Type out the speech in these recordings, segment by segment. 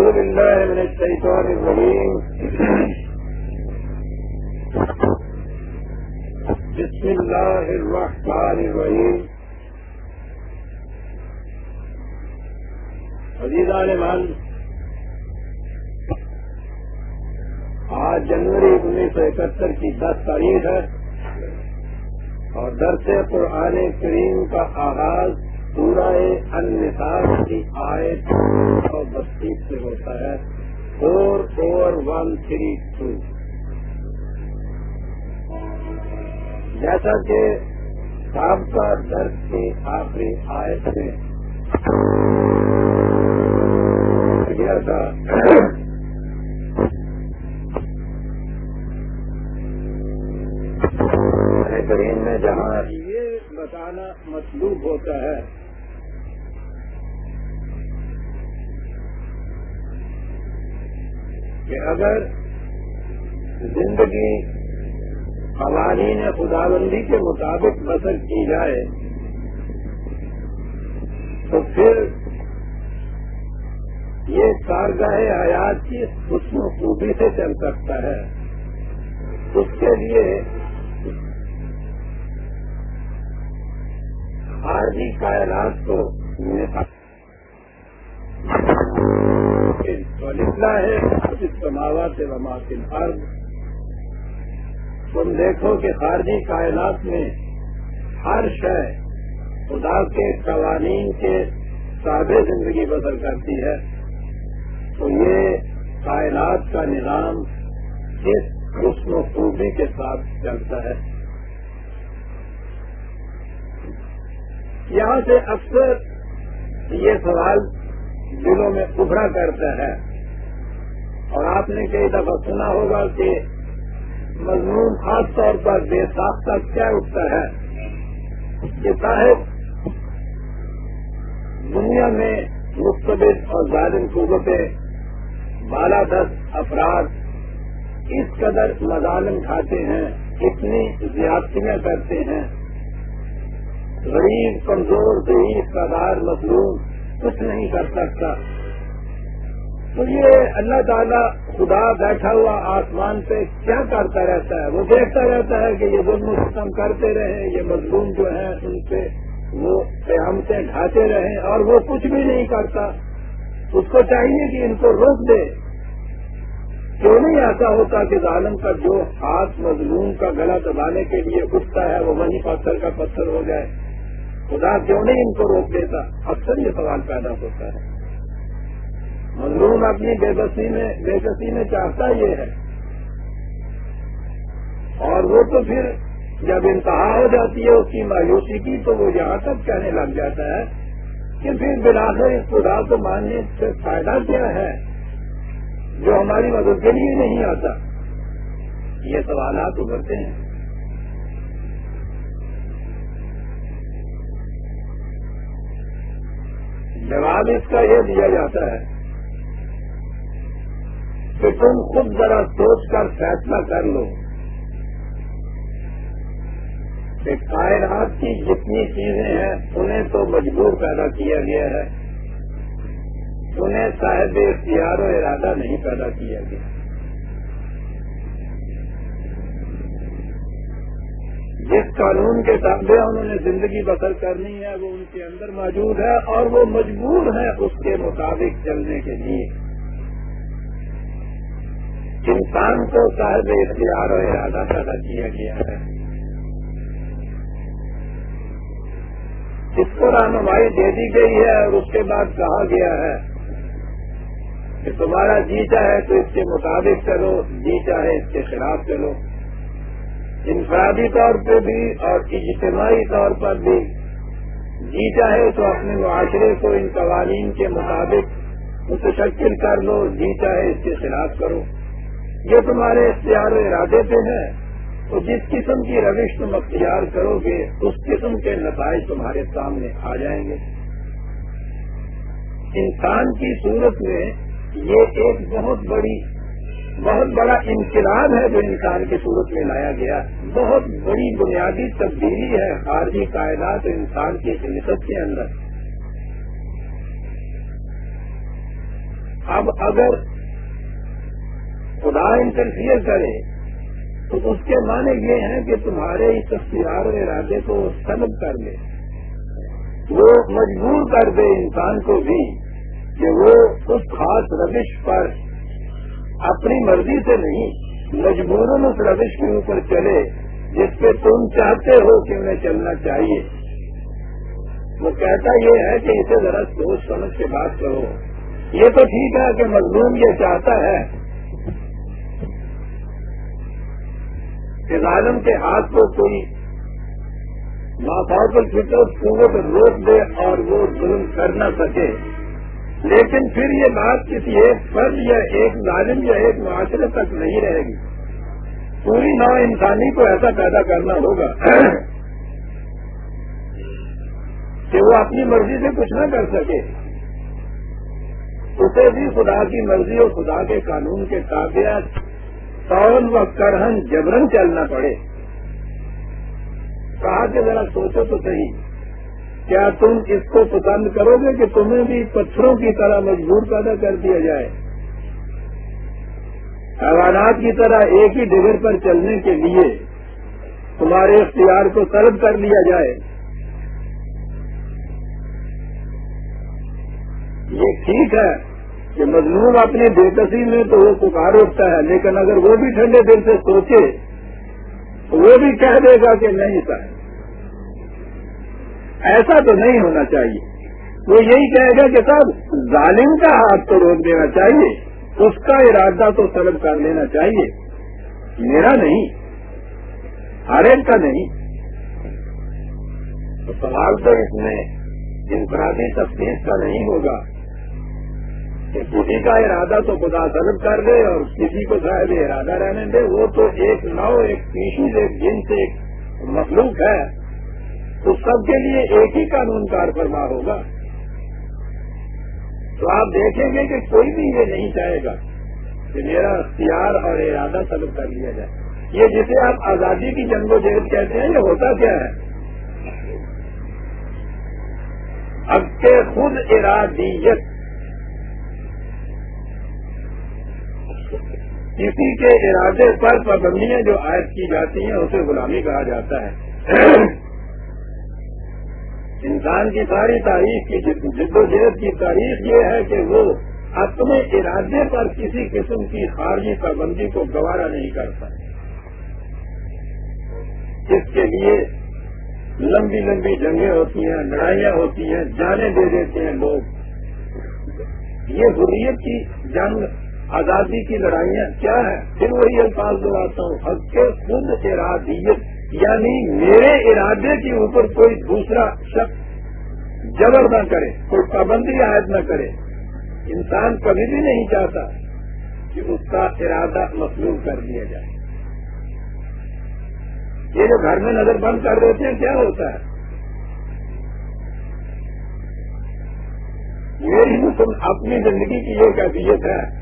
أعوذ بالله من الشيطان الرجيم. بسم الله الرحمن الرحيم. عزیز عالمان، آج جنوری انیس سو اکہتر کی دس تاریخ ہے اور درس قرآن کریم کا آغاز پورا النساء کی آیت اور بتیس سے ہوتا ہے۔ Four four, one, three, two. جیسا کہ سابقہ درد کی آخری آیت میں کیا تھا۔ کریم میں جہاں یہ بتانا مطلوب ہوتا ہے کہ اگر زندگی قوانین خدا بندی کے مطابق بسر کی جائے، تو پھر یہ کارگاہ حیات کی حسن و خوبی سے چل سکتا ہے۔ اس کے لیے خارجی کائنات کو نکلا ہے۔ سماوات وماکن ارض تم دیکھو کہ خارجی کائنات میں ہر شے خدا کے قوانین کے سادے زندگی بسر کرتی ہے۔ تو یہ کائنات کا نظام کس حسن و خوبی کے ساتھ چلتا ہے۔ یہاں سے اکثر یہ سوال دلوں میں ابھرا کرتا ہے۔ اور آپ نے کئی دفعہ سنا ہوگا کہ مضمون خاص طور پر بے ساختہ کیا اٹھتا ہے کہ صاحب، دنیا میں مختلف اور ظالم قوتیں بالا دس افراد اس قدر مظالم کھاتے ہیں، اتنی زیادتیاں کرتے ہیں۔ غریب، کمزور، ضعیف قدار مظلوم کچھ نہیں کر سکتا۔ تو یہ اللہ تعالیٰ خدا بیٹھا ہوا آسمان پہ کیا کرتا رہتا ہے؟ وہ دیکھتا رہتا ہے کہ یہ ظلم ختم کرتے رہے یہ مظلوم جو ہیں ان پہ وہ قیامتیں ڈھاتے رہے اور وہ کچھ بھی نہیں کرتا۔ اس کو چاہیے کہ ان کو روک دے۔ کیوں نہیں ایسا ہوتا کہ ظالم کا جو ہاتھ مظلوم کا گلا دبانے کے لیے اٹھتا ہے، وہ وہیں پتھر کا پتھر ہو جائے؟ خدا کیوں نہیں ان کو روک دیتا؟ اکثر یہ سوال پیدا ہوتا ہے۔ مظلوم اپنی بے بسی میں بے بسی میں چاہتا یہ ہے۔ اور وہ تو پھر جب انتہا ہو جاتی ہے اس کی مایوسی کی تو وہ یہاں تک کہنے لگ جاتا ہے کہ پھر بلاخر اس خدا کو ماننے سے فائدہ کیا ہے جو ہماری مدد کے لیے نہیں آتا؟ یہ سوالات ابھرتے ہیں۔ جواب اس کا یہ دیا جاتا ہے کہ تم خود ذرا سوچ کر فیصلہ کر لو کہ کائنات کی جتنی چیزیں ہیں، انہیں تو مجبور پیدا کیا گیا ہے۔ انہیں صاحب اختیار و ارادہ نہیں پیدا کیا گیا۔ جس قانون کے تابع انہوں نے زندگی بسر کرنی ہے، وہ ان کے اندر موجود ہے اور وہ مجبور ہے اس کے مطابق چلنے کے لیے۔ انسان کو صاحب اختیار و ارادہ پیدا کیا گیا ہے۔ اس کو رہنمائی دے دی گئی ہے اور اس کے بعد کہا گیا ہے کہ تمہارا جی چاہے تو اس کے مطابق چلو جی چاہے اس کے خلاف چلو۔ انفرادی طور پہ بھی اور اجتماعی طور پر بھی جی چاہے تو اپنے معاشرے کو ان قوانین کے مطابق متشکل کر لو جی چاہے اس کے خلاف کرو۔ یہ تمہارے اختیار و ارادے پہ ہے تو جس قسم کی روش تم اختیار کرو گے، اس قسم کے نتائج تمہارے سامنے آ جائیں گے۔ انسان کی صورت میں یہ ایک بہت بڑی، بہت بڑا انقلاب ہے جو انسان کی صورت میں لایا گیا۔ بہت بڑی بنیادی تبدیلی ہے خارجی کائنات انسان کی خلقت کے اندر۔ اب اگر خدا انٹرفیئر کرے۔ تو اس کے معنی یہ ہیں کہ تمہارے اس اختیار و ارادے کو سلب کر لے۔ وہ مجبور کر دے انسان کو بھی کہ وہ اس خاص روش پر اپنی مرضی سے نہیں، مجبوراً اس روش کے اوپر چلے، جس پہ تم چاہتے ہو کہ انہیں چلنا چاہیے۔ وہ کہتا یہ ہے کہ اسے ذرا سوچ سمجھ کے بات کرو۔ یہ تو ٹھیک ہے کہ مظلوم یہ چاہتا ہے۔ کہ ظالم کے ہاتھ کو کوئی مافاقل فکر قوت روک دے اور وہ ظلم کر نہ سکے۔ لیکن پھر یہ بات کسی ایک فرد یا ایک ظالم یا ایک معاشرے تک نہیں رہے گی۔ پوری نو انسانی کو ایسا پیدا کرنا ہوگا کہ وہ اپنی مرضی سے کچھ نہ کر سکے۔ اسے بھی خدا کی مرضی اور خدا کے قانون کے تابع و کرہن جبرن چلنا پڑے۔ کہا کہ ذرا سوچو تو صحیح۔ کیا تم اس کو پسند کرو گے کہ تمہیں بھی پتھروں کی طرح مجبور پیدا کر دیا جائے؟ حیوانات کی طرح ایک ہی ڈگر پر چلنے کے لیے تمہارے اختیار کو طلب کر لیا جائے۔ یہ ٹھیک ہے۔ کہ مظلوم اپنی بےکسی میں تو وہ پکار اٹھتا ہے، لیکن اگر وہ بھی ٹھنڈے دل سے سوچے، تو وہ بھی کہہ دے گا کہ نہیں سر ایسا تو نہیں ہونا چاہیے۔ وہ یہی کہے گا کہ صاحب، ظالم کا ہاتھ تو روک دینا چاہیے، اس کا ارادہ تو طلب کر لینا چاہیے۔ میرا نہیں، ہر ایک کا نہیں۔ تو سوال تو اس میں انفرادی تفتیش کا نہیں ہوگا۔ کسی کا ارادہ تو خدا طلب کر دے اور کسی کو شاید ارادہ رہنے دے، وہ تو ایک نو، ایک پیشیز ایک جن سے ایک مخلوق ہے، تو سب کے لیے ایک ہی قانون کار فرما ہوگا۔ تو آپ دیکھیں گے کہ کوئی بھی یہ نہیں چاہے گا کہ میرا اختیار اور ارادہ طلب کر لیا جائے۔ یہ جسے آپ آزادی کی جنگ و جہد کہتے ہیں، یہ ہوتا کیا ہے؟ اب کے خود ارادیت کسی کے ارادے پر پابندیاں جو عائد کی جاتی ہیں، اسے غلامی کہا جاتا ہے۔ انسان کی ساری تاریخ کی جد و جہد کی تاریخ یہ ہے کہ وہ اپنے ارادے پر کسی قسم کی خارجی پابندی کو گوارا نہیں کرتا اس کے لیے لمبی لمبی جنگیں ہوتی ہیں، لڑائیاں ہوتی ہیں جانے دے دیتے ہیں لوگ۔ یہ حریت کی جنگ آزادی کی لڑائیاں کیا ہے پھر وہی الفاظ دلاتا ہوں، حق کے خود ارادیت یعنی میرے ارادے کے اوپر کوئی دوسرا شخص جبر نہ کرے، کوئی پابندی عائد نہ کرے۔ انسان کبھی بھی نہیں چاہتا کہ اس کا ارادہ مصروف کر دیا جائے۔ یہ جو گھر میں نظر بند کر دیتے ہیں، کیا ہوتا ہے؟ میری اپنی زندگی کی یہ کیفیت ہے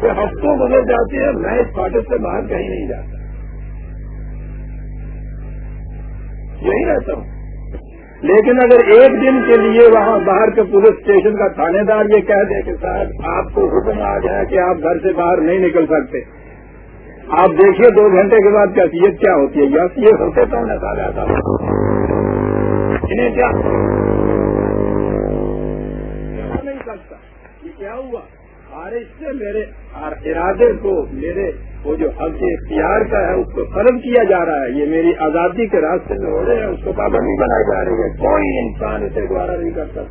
کہ ہفتوں گزر جاتے ہیں، میں اس فاٹک سے باہر کہیں نہیں جاتا یہی رہتا ہوں۔ لیکن اگر ایک دن کے لیے وہاں باہر کے پولیس اسٹیشن کا تھانے دار یہ کہہ دے کہ صاحب، آپ کو حکم آ جائے کہ آپ گھر سے باہر نہیں نکل سکتے۔ آپ دیکھیے دو گھنٹے کے بعد کیفیت کیا ہوتی ہے؟ یا یہ ہوتے تو نہ جاتا انہیں کیا؟ بارش سے میرے ارادے کو، میرے وہ جو حق اختیار کا ہے، اس کو ختم کیا جا رہا ہے، یہ میری آزادی کے راستے میں ہو رہے ہیں، اس کو پابندی بنائی جا رہی ہے کوئی انسان اسے دوارا نہیں کر سکتا۔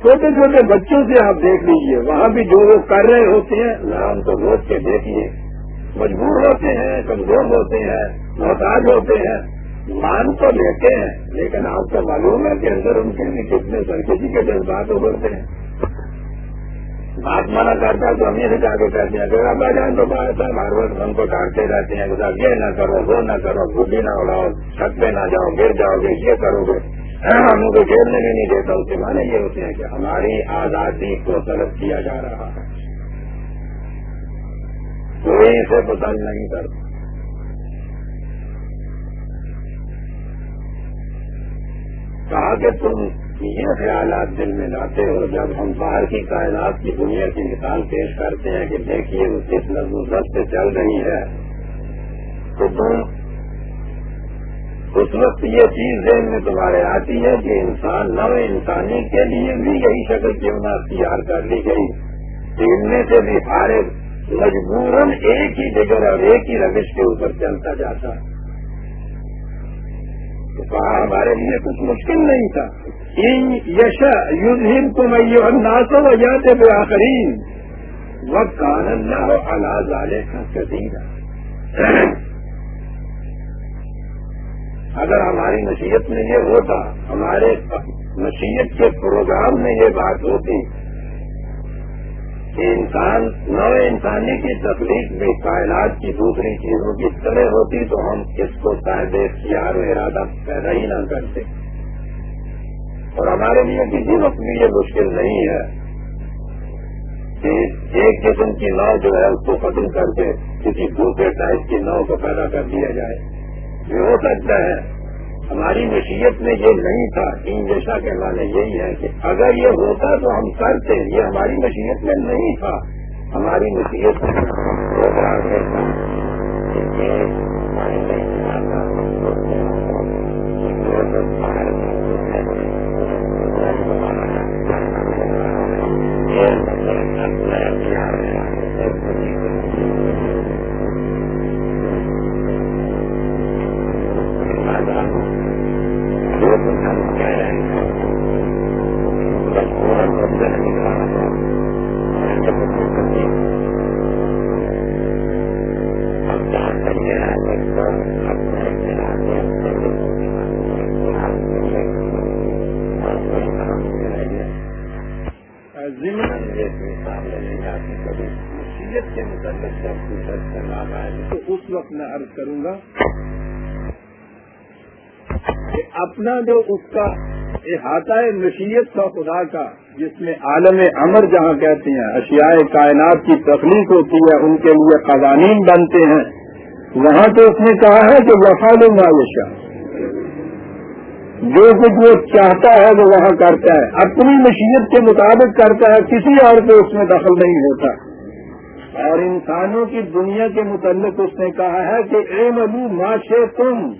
چھوٹے چھوٹے بچوں سے آپ دیکھ لیجیے، وہاں بھی جو وہ کر رہے ہوتے ہیں، نام تو روک کے دیکھیے۔ مجبور ہوتے ہیں، کمزور ہوتے ہیں، محتاج ہوتے ہیں۔ مان تو لیتے ہیں، لیکن آپ کو معلوم ہے کہ اندر ان کے بھی کتنے سرکشی کے جذبات ابھرتے ہیں۔ بات مانا کرتا ہے تو ہم یہ جا کے کہتے ہیں اگر ابا جان تو بار بار ہر وقت ہم کو ڈانٹتے رہتے ہیں یہ نہ کرو، وہ نہ کرو گڈی نہ اڑاؤ، چھت پہ نہ جاؤ، گر جاؤ گے، یہ کرو گے۔ ہم کو کھیلنے بھی نہیں دیتا، اس کے معنی یہ ہوتے ہیں کہ ہماری آزادی کو طلب کیا جا رہا ہے۔ کوئی اسے پسند نہیں کرتا۔ کہا کہ تم یہ خیالات دل میں لاتے ہو، جب ہم باہر کی کائنات کی دنیا کی مثال پیش کرتے ہیں کہ دیکھیے وہ کس نظم سے چل رہی ہے۔ تو تم اس وقت یہ چیز ذہن میں تمہارے آتی ہے کہ انسان نو انسانی کے لیے بھی یہی شکل کیوں نہ اختیار کر لی گئی۔ ان میں سے بھی ہارے مجبوراً ایک ہی جگہ اور ایک ہی روش کے اوپر چلتا جاتا۔ تو کہا ہمارے لیے کچھ مشکل نہیں تھا۔ یشا یوز کو میو ناسو وجہ سے آخرین وقت ہو اللہ والے کا اگر ہماری نصیحت میں یہ ہوتا، ہمارے نصیحت کے پروگرام میں یہ بات ہوتی کہ انسان نو انسانی کی تکلیف میں کائنات کی دوسری چیزوں کی طرح ہوتی تو ہم اس کو صاحب اختیار و ارادہ پیدا ہی نہ کرتے۔ اور ہمارے لیے کسی وقت بھی یہ مشکل نہیں ہے کہ ایک قسم کی نو جو ہے اس کو ختم کر کے کسی دوسرے ٹائپ کی نو کو پیدا کر دیا جائے۔ یہ ہو سکتا ہے۔ ہماری نصیحت میں یہ نہیں تھا۔ ان جیسا کے معنی یہی ہے کہ اگر یہ ہوتا تو ہم کرتے۔ یہ ہماری نصیحت میں نہیں تھا۔ ہماری نصیحت میں اپنا جو اس کا احاطہ نشیت تھا خدا کا، جس میں عالم امر جہاں کہتے ہیں، اشیاء کائنات کی تخلیق ہوتی ہے، ان کے لیے قوانین بنتے ہیں۔ وہاں تو اس نے کہا ہے کہ وفاد معاشہ جو کچھ وہ چاہتا ہے وہ وہاں کرتا ہے۔ اپنی نشیت کے مطابق کرتا ہے، کسی اور کو اس میں دخل نہیں ہوتا۔ اور انسانوں کی دنیا کے متعلق اس نے کہا ہے کہ اے ملو معاشے تم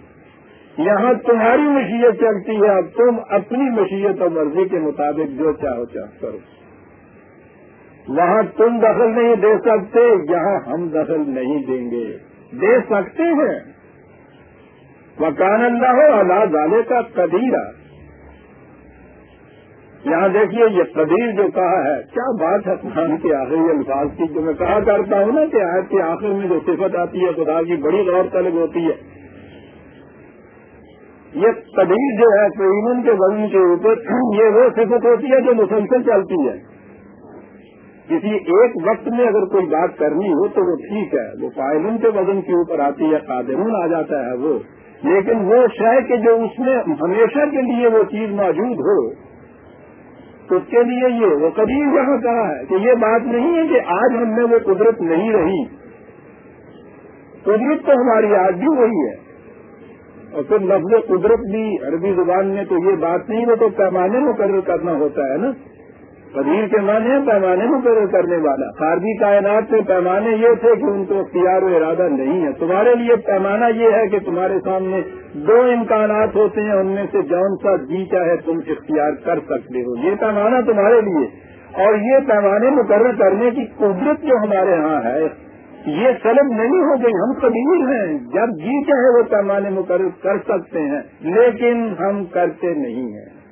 یہاں تمہاری مشیت چلتی ہے، اب تم اپنی مشیت اور مرضی کے مطابق جو چاہو چاہ کرو۔ وہاں تم دخل نہیں دے سکتے، یہاں ہم دخل نہیں دیں گے۔ دے سکتے ہیں۔ مکان اللہ ہو اللہ ڈالے کا قدیرہ یہاں دیکھیے، یہ قدیر جو کہا ہے، کیا بات ہے؟ قرآن کے آخری الفاظ کی جو میں کہا کرتا ہوں نا کہ آج کے آخر میں جو صفت آتی ہے، خدا کی بڑی غور طلب ہوتی ہے۔ یہ قدیر جو ہے ایمن کے وزن کے اوپر یہ وہ صفت ہوتی ہے جو مسلسل چلتی ہے۔ کسی ایک وقت میں اگر کوئی بات کرنی ہو تو وہ ٹھیک ہے، وہ فائلن کے وزن کے اوپر آتی ہے، قادرون آ جاتا ہے وہ۔ لیکن وہ شے کہ جو اس میں ہمیشہ کے لیے وہ چیز موجود ہو، تو اس کے لیے یہ وہ قدیم یہاں کہا ہے کہ یہ بات نہیں ہے کہ آج ہم میں وہ قدرت نہیں رہی۔ قدرت تو ہماری آج بھی وہی ہے۔ اور پھر لفظ قدرت بھی عربی زبان میں تو یہ بات نہیں وہ تو پیمانے مقرر کرنا ہوتا ہے نا؟ قدیر کے معنی ہے پیمانے مقرر کرنے والا۔ خارجی کائنات میں پیمانے یہ تھے کہ ان کو اختیار و ارادہ نہیں ہے۔ تمہارے لیے پیمانہ یہ ہے کہ تمہارے سامنے دو امکانات ہوتے ہیں، ان میں سے جون سا جی چاہے تم اختیار کر سکتے ہو۔ یہ پیمانہ تمہارے لیے۔ اور یہ پیمانے مقرر کرنے کی قدرت جو ہمارے ہاں ہے یہ سلب نہیں ہو گئی، ہم قبیل ہیں۔ جب جی چاہے وہ پیمانے مقرر کر سکتے ہیں، لیکن ہم کرتے نہیں ہیں۔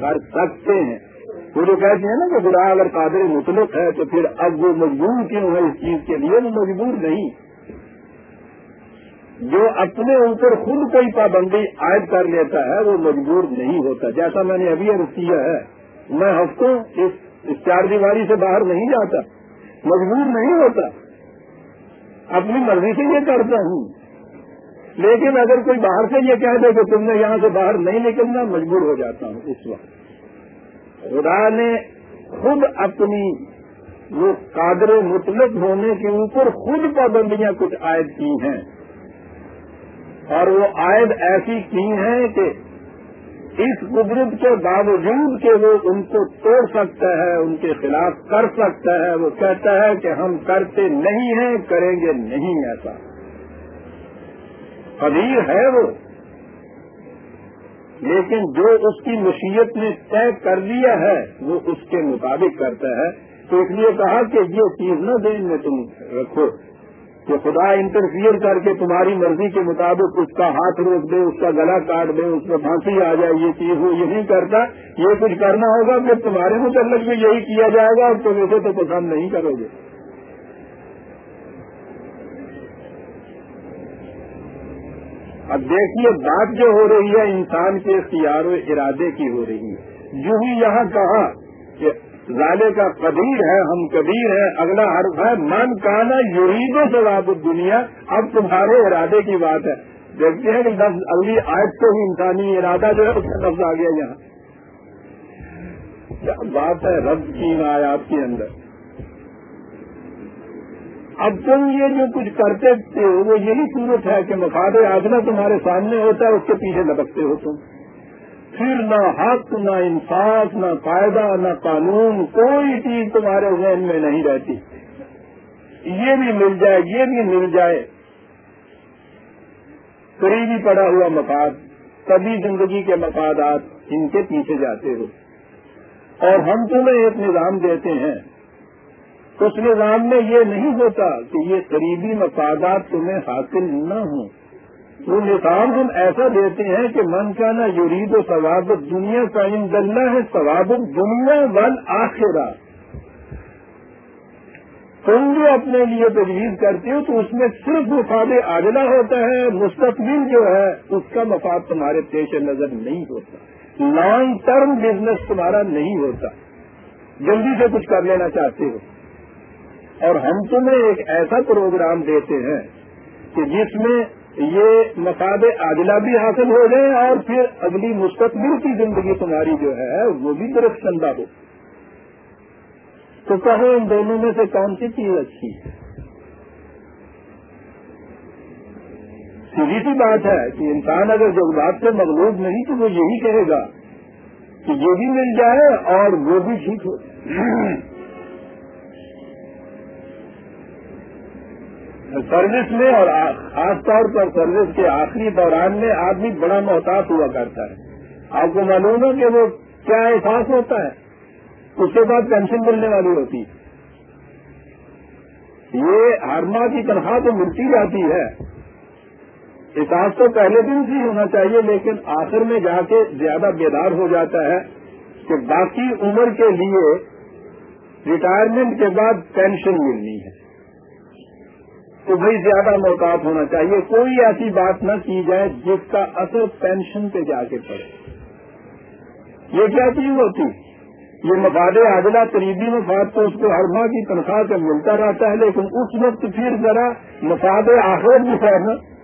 کر سکتے ہیں۔ وہ جو کہتے ہیں نا کہ خدا اگر قادر مطلق ہے، تو پھر اب وہ مجبور کیوں ہے اس چیز کے لیے؟ وہ مجبور نہیں۔ جو اپنے اوپر خود کوئی پابندی عائد کر لیتا ہے، وہ مجبور نہیں ہوتا۔ جیسا میں نے ابھی عرض کیا ہے، میں ہفتوں اس چار دیواری سے باہر نہیں جاتا۔ مجبور نہیں ہوتا۔ اپنی مرضی سے یہ کرتا ہوں۔ لیکن اگر کوئی باہر سے یہ کہہ دے کہ تم نے یہاں سے باہر نہیں نکلنا، مجبور ہو جاتا ہوں اس وقت۔ خدا نے خود اپنی وہ قادر مطلق ہونے کے اوپر خود پابندیاں کچھ عائد کی ہیں۔ اور وہ عائد ایسی کی ہیں کہ اس قدرت کے باوجود کہ وہ ان کو توڑ سکتا ہے، ان کے خلاف کر سکتا ہے، وہ کہتا ہے کہ ہم کرتے نہیں ہیں، کریں گے نہیں ایسا۔ قدیر ہے وہ۔ لیکن جو اس کی مشیت نے طے کر لیا ہے، وہ اس کے مطابق کرتا ہے۔ تو اس لیے کہا کہ یہ چیز نہ دین میں تم رکھو۔ کہ خدا انٹرفیئر کر کے تمہاری مرضی کے مطابق اس کا ہاتھ روک دے، اس کا گلا کاٹ دے، اس میں پھانسی آ جائے، یہ چیز وہ یہی کرتا، یہ کچھ کرنا ہوگا، پھر تمہارے متعلق بھی یہی کیا جائے گا تو ویسے تو پسند نہیں کرو گے۔ اب دیکھیے، بات جو ہو رہی ہے، انسان کے اختیار و ارادے کی ہو رہی ہے۔ جو ہی یہاں کہا کہ زالے کا قدیر ہے، ہم کبیر ہیں، اگلا حرف ہے، من کانا یورید ثواب دنیا اب تمہارے ارادے کی بات ہے۔ دیکھتے ہیں کہ لفظ اگلی آج تو ہی انسانی ارادہ جو ہے، اس کا لفظ آ گیا یہاں۔ کیا بات ہے رب کی آیات کے اندر؟ اب تم یہ جو کچھ کرتے ہو، وہ یہی صورت ہے کہ مفاد آجنا تمہارے سامنے ہوتا ہے، اس کے پیچھے لپکتے ہو تم۔ پھر نہ حق، نہ انصاف، نہ قاعدہ، نہ قانون، کوئی چیز تمہارے ذہن میں نہیں رہتی۔ یہ بھی مل جائے، یہ بھی مل جائے۔ قریبی پڑا ہوا مفاد کبھی زندگی کے مفادات ان کے پیچھے جاتے ہو۔ اور ہم تمہیں ایک نظام دیتے ہیں۔ اس نظام میں یہ نہیں ہوتا کہ یہ قریبی مفادات تمہیں حاصل نہ ہوں۔ وہ نظام ہم ایسا دیتے ہیں کہ من کا نا یورید و ثواب دنیا کا ان ہے، ثواب دنیا ون آخرا تم جو اپنے لیے تجویز کرتے ہو تو اس میں صرف مفاد عاجلہ ہوتا ہے، مستقبل جو ہے، اس کا مفاد تمہارے پیش نظر نہیں ہوتا۔ لانگ ٹرم بزنس تمہارا نہیں ہوتا۔ جلدی سے کچھ کر لینا چاہتے ہو۔ اور ہم تمہیں ایک ایسا پروگرام دیتے ہیں کہ جس میں یہ مفاد عادلہ بھی حاصل ہو جائے اور پھر اگلی مستقبل کی زندگی تمہاری جو ہے وہ بھی درخت چندہ ہو۔ تو کہو ان دونوں میں سے کون سی چیز اچھی ہے؟ سیدھی سی بات ہے کہ انسان اگر جذبات سے مغلوب نہیں تو وہ یہی کہے گا کہ یہ بھی مل جائے اور وہ بھی ٹھیک ہو۔ سروس میں اور خاص طور پر سروس کے آخری دوران میں آدمی بڑا محتاط ہوا کرتا ہے۔ آپ کو معلوم ہے کہ وہ کیا احساس ہوتا ہے؟ اس کے بعد پینشن ملنے والی ہوتی ہے۔ یہ ہر ماہ کی تنخواہ تو ملتی جاتی ہے۔ احساس تو پہلے دن سے ہونا چاہیے، لیکن آخر میں جا کے زیادہ بیدار ہو جاتا ہے کہ باقی عمر کے لیے ریٹائرمنٹ کے بعد پینشن ملنی ہے۔ تو بھائی زیادہ محتاط ہونا چاہیے۔ کوئی ایسی بات نہ کی جائے جس کا اثر پینشن پہ جا کے پڑے۔ یہ کیا چیز ہوتی؟ یہ مفاد عادلہ، قریبی مفاد تو اس کو ہر ماہ کی تنخواہ سے ملتا رہتا ہے، لیکن اس وقت پھر ذرا مفاد آخر جو ہے نا۔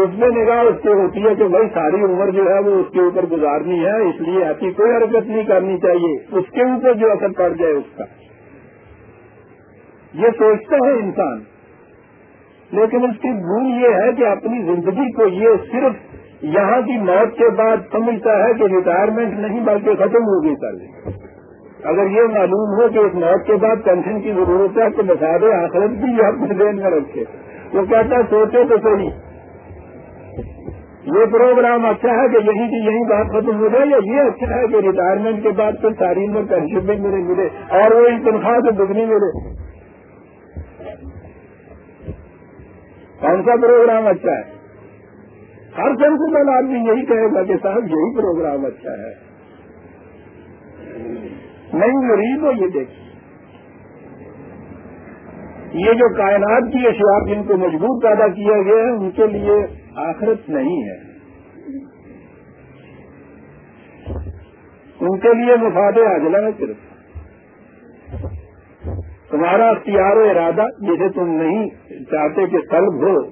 اس میں نگاہ اس سے ہوتی ہے کہ بھائی ساری عمر جو ہے وہ اس کے اوپر گزارنی ہے، اس لیے ایسی کوئی حرکت نہیں کرنی چاہیے۔ اس کے اوپر جو اثر پڑ جائے اس کا۔ یہ سوچتا ہے انسان۔ لیکن اس کی بھول یہ ہے کہ اپنی زندگی کو یہ صرف یہاں کی موت کے بعد سمجھتا ہے کہ ریٹائرمنٹ نہیں بلکہ ختم ہوگی سر۔ اگر یہ معلوم ہو کہ اس موت کے بعد پینشن کی ضرورت ہے تو بتا دے، آخرت بھی یہ اپنے دین میں رکھے۔ وہ کہتا ہے سوچے تو صحیح یہ پروگرام اچھا ہے کہ یہیں کی یہی بات ختم ہو جائے یا یہ اچھا ہے کہ ریٹائرمنٹ کے بعد پھر تعلیم میں پینشن بھی ملے ملے اور وہ ان تنخواہ سے دگنی ملے۔ کون سا پروگرام اچھا ہے؟ ہر سینسبل آدمی یہی کہے گا کہ صاحب، یہی پروگرام اچھا ہے۔ نہیں غریب ہو یہ دیکھ۔ یہ جو کائنات کی اشیاء جن کو مجبور پیدا کیا گیا ہے، ان کے لیے آخرت نہیں ہے۔ ان کے لیے مفاد آجلا ہے صرف۔ تمہارا اختیار و ارادہ جسے تم نہیں چاہتے کہ طلب ہو،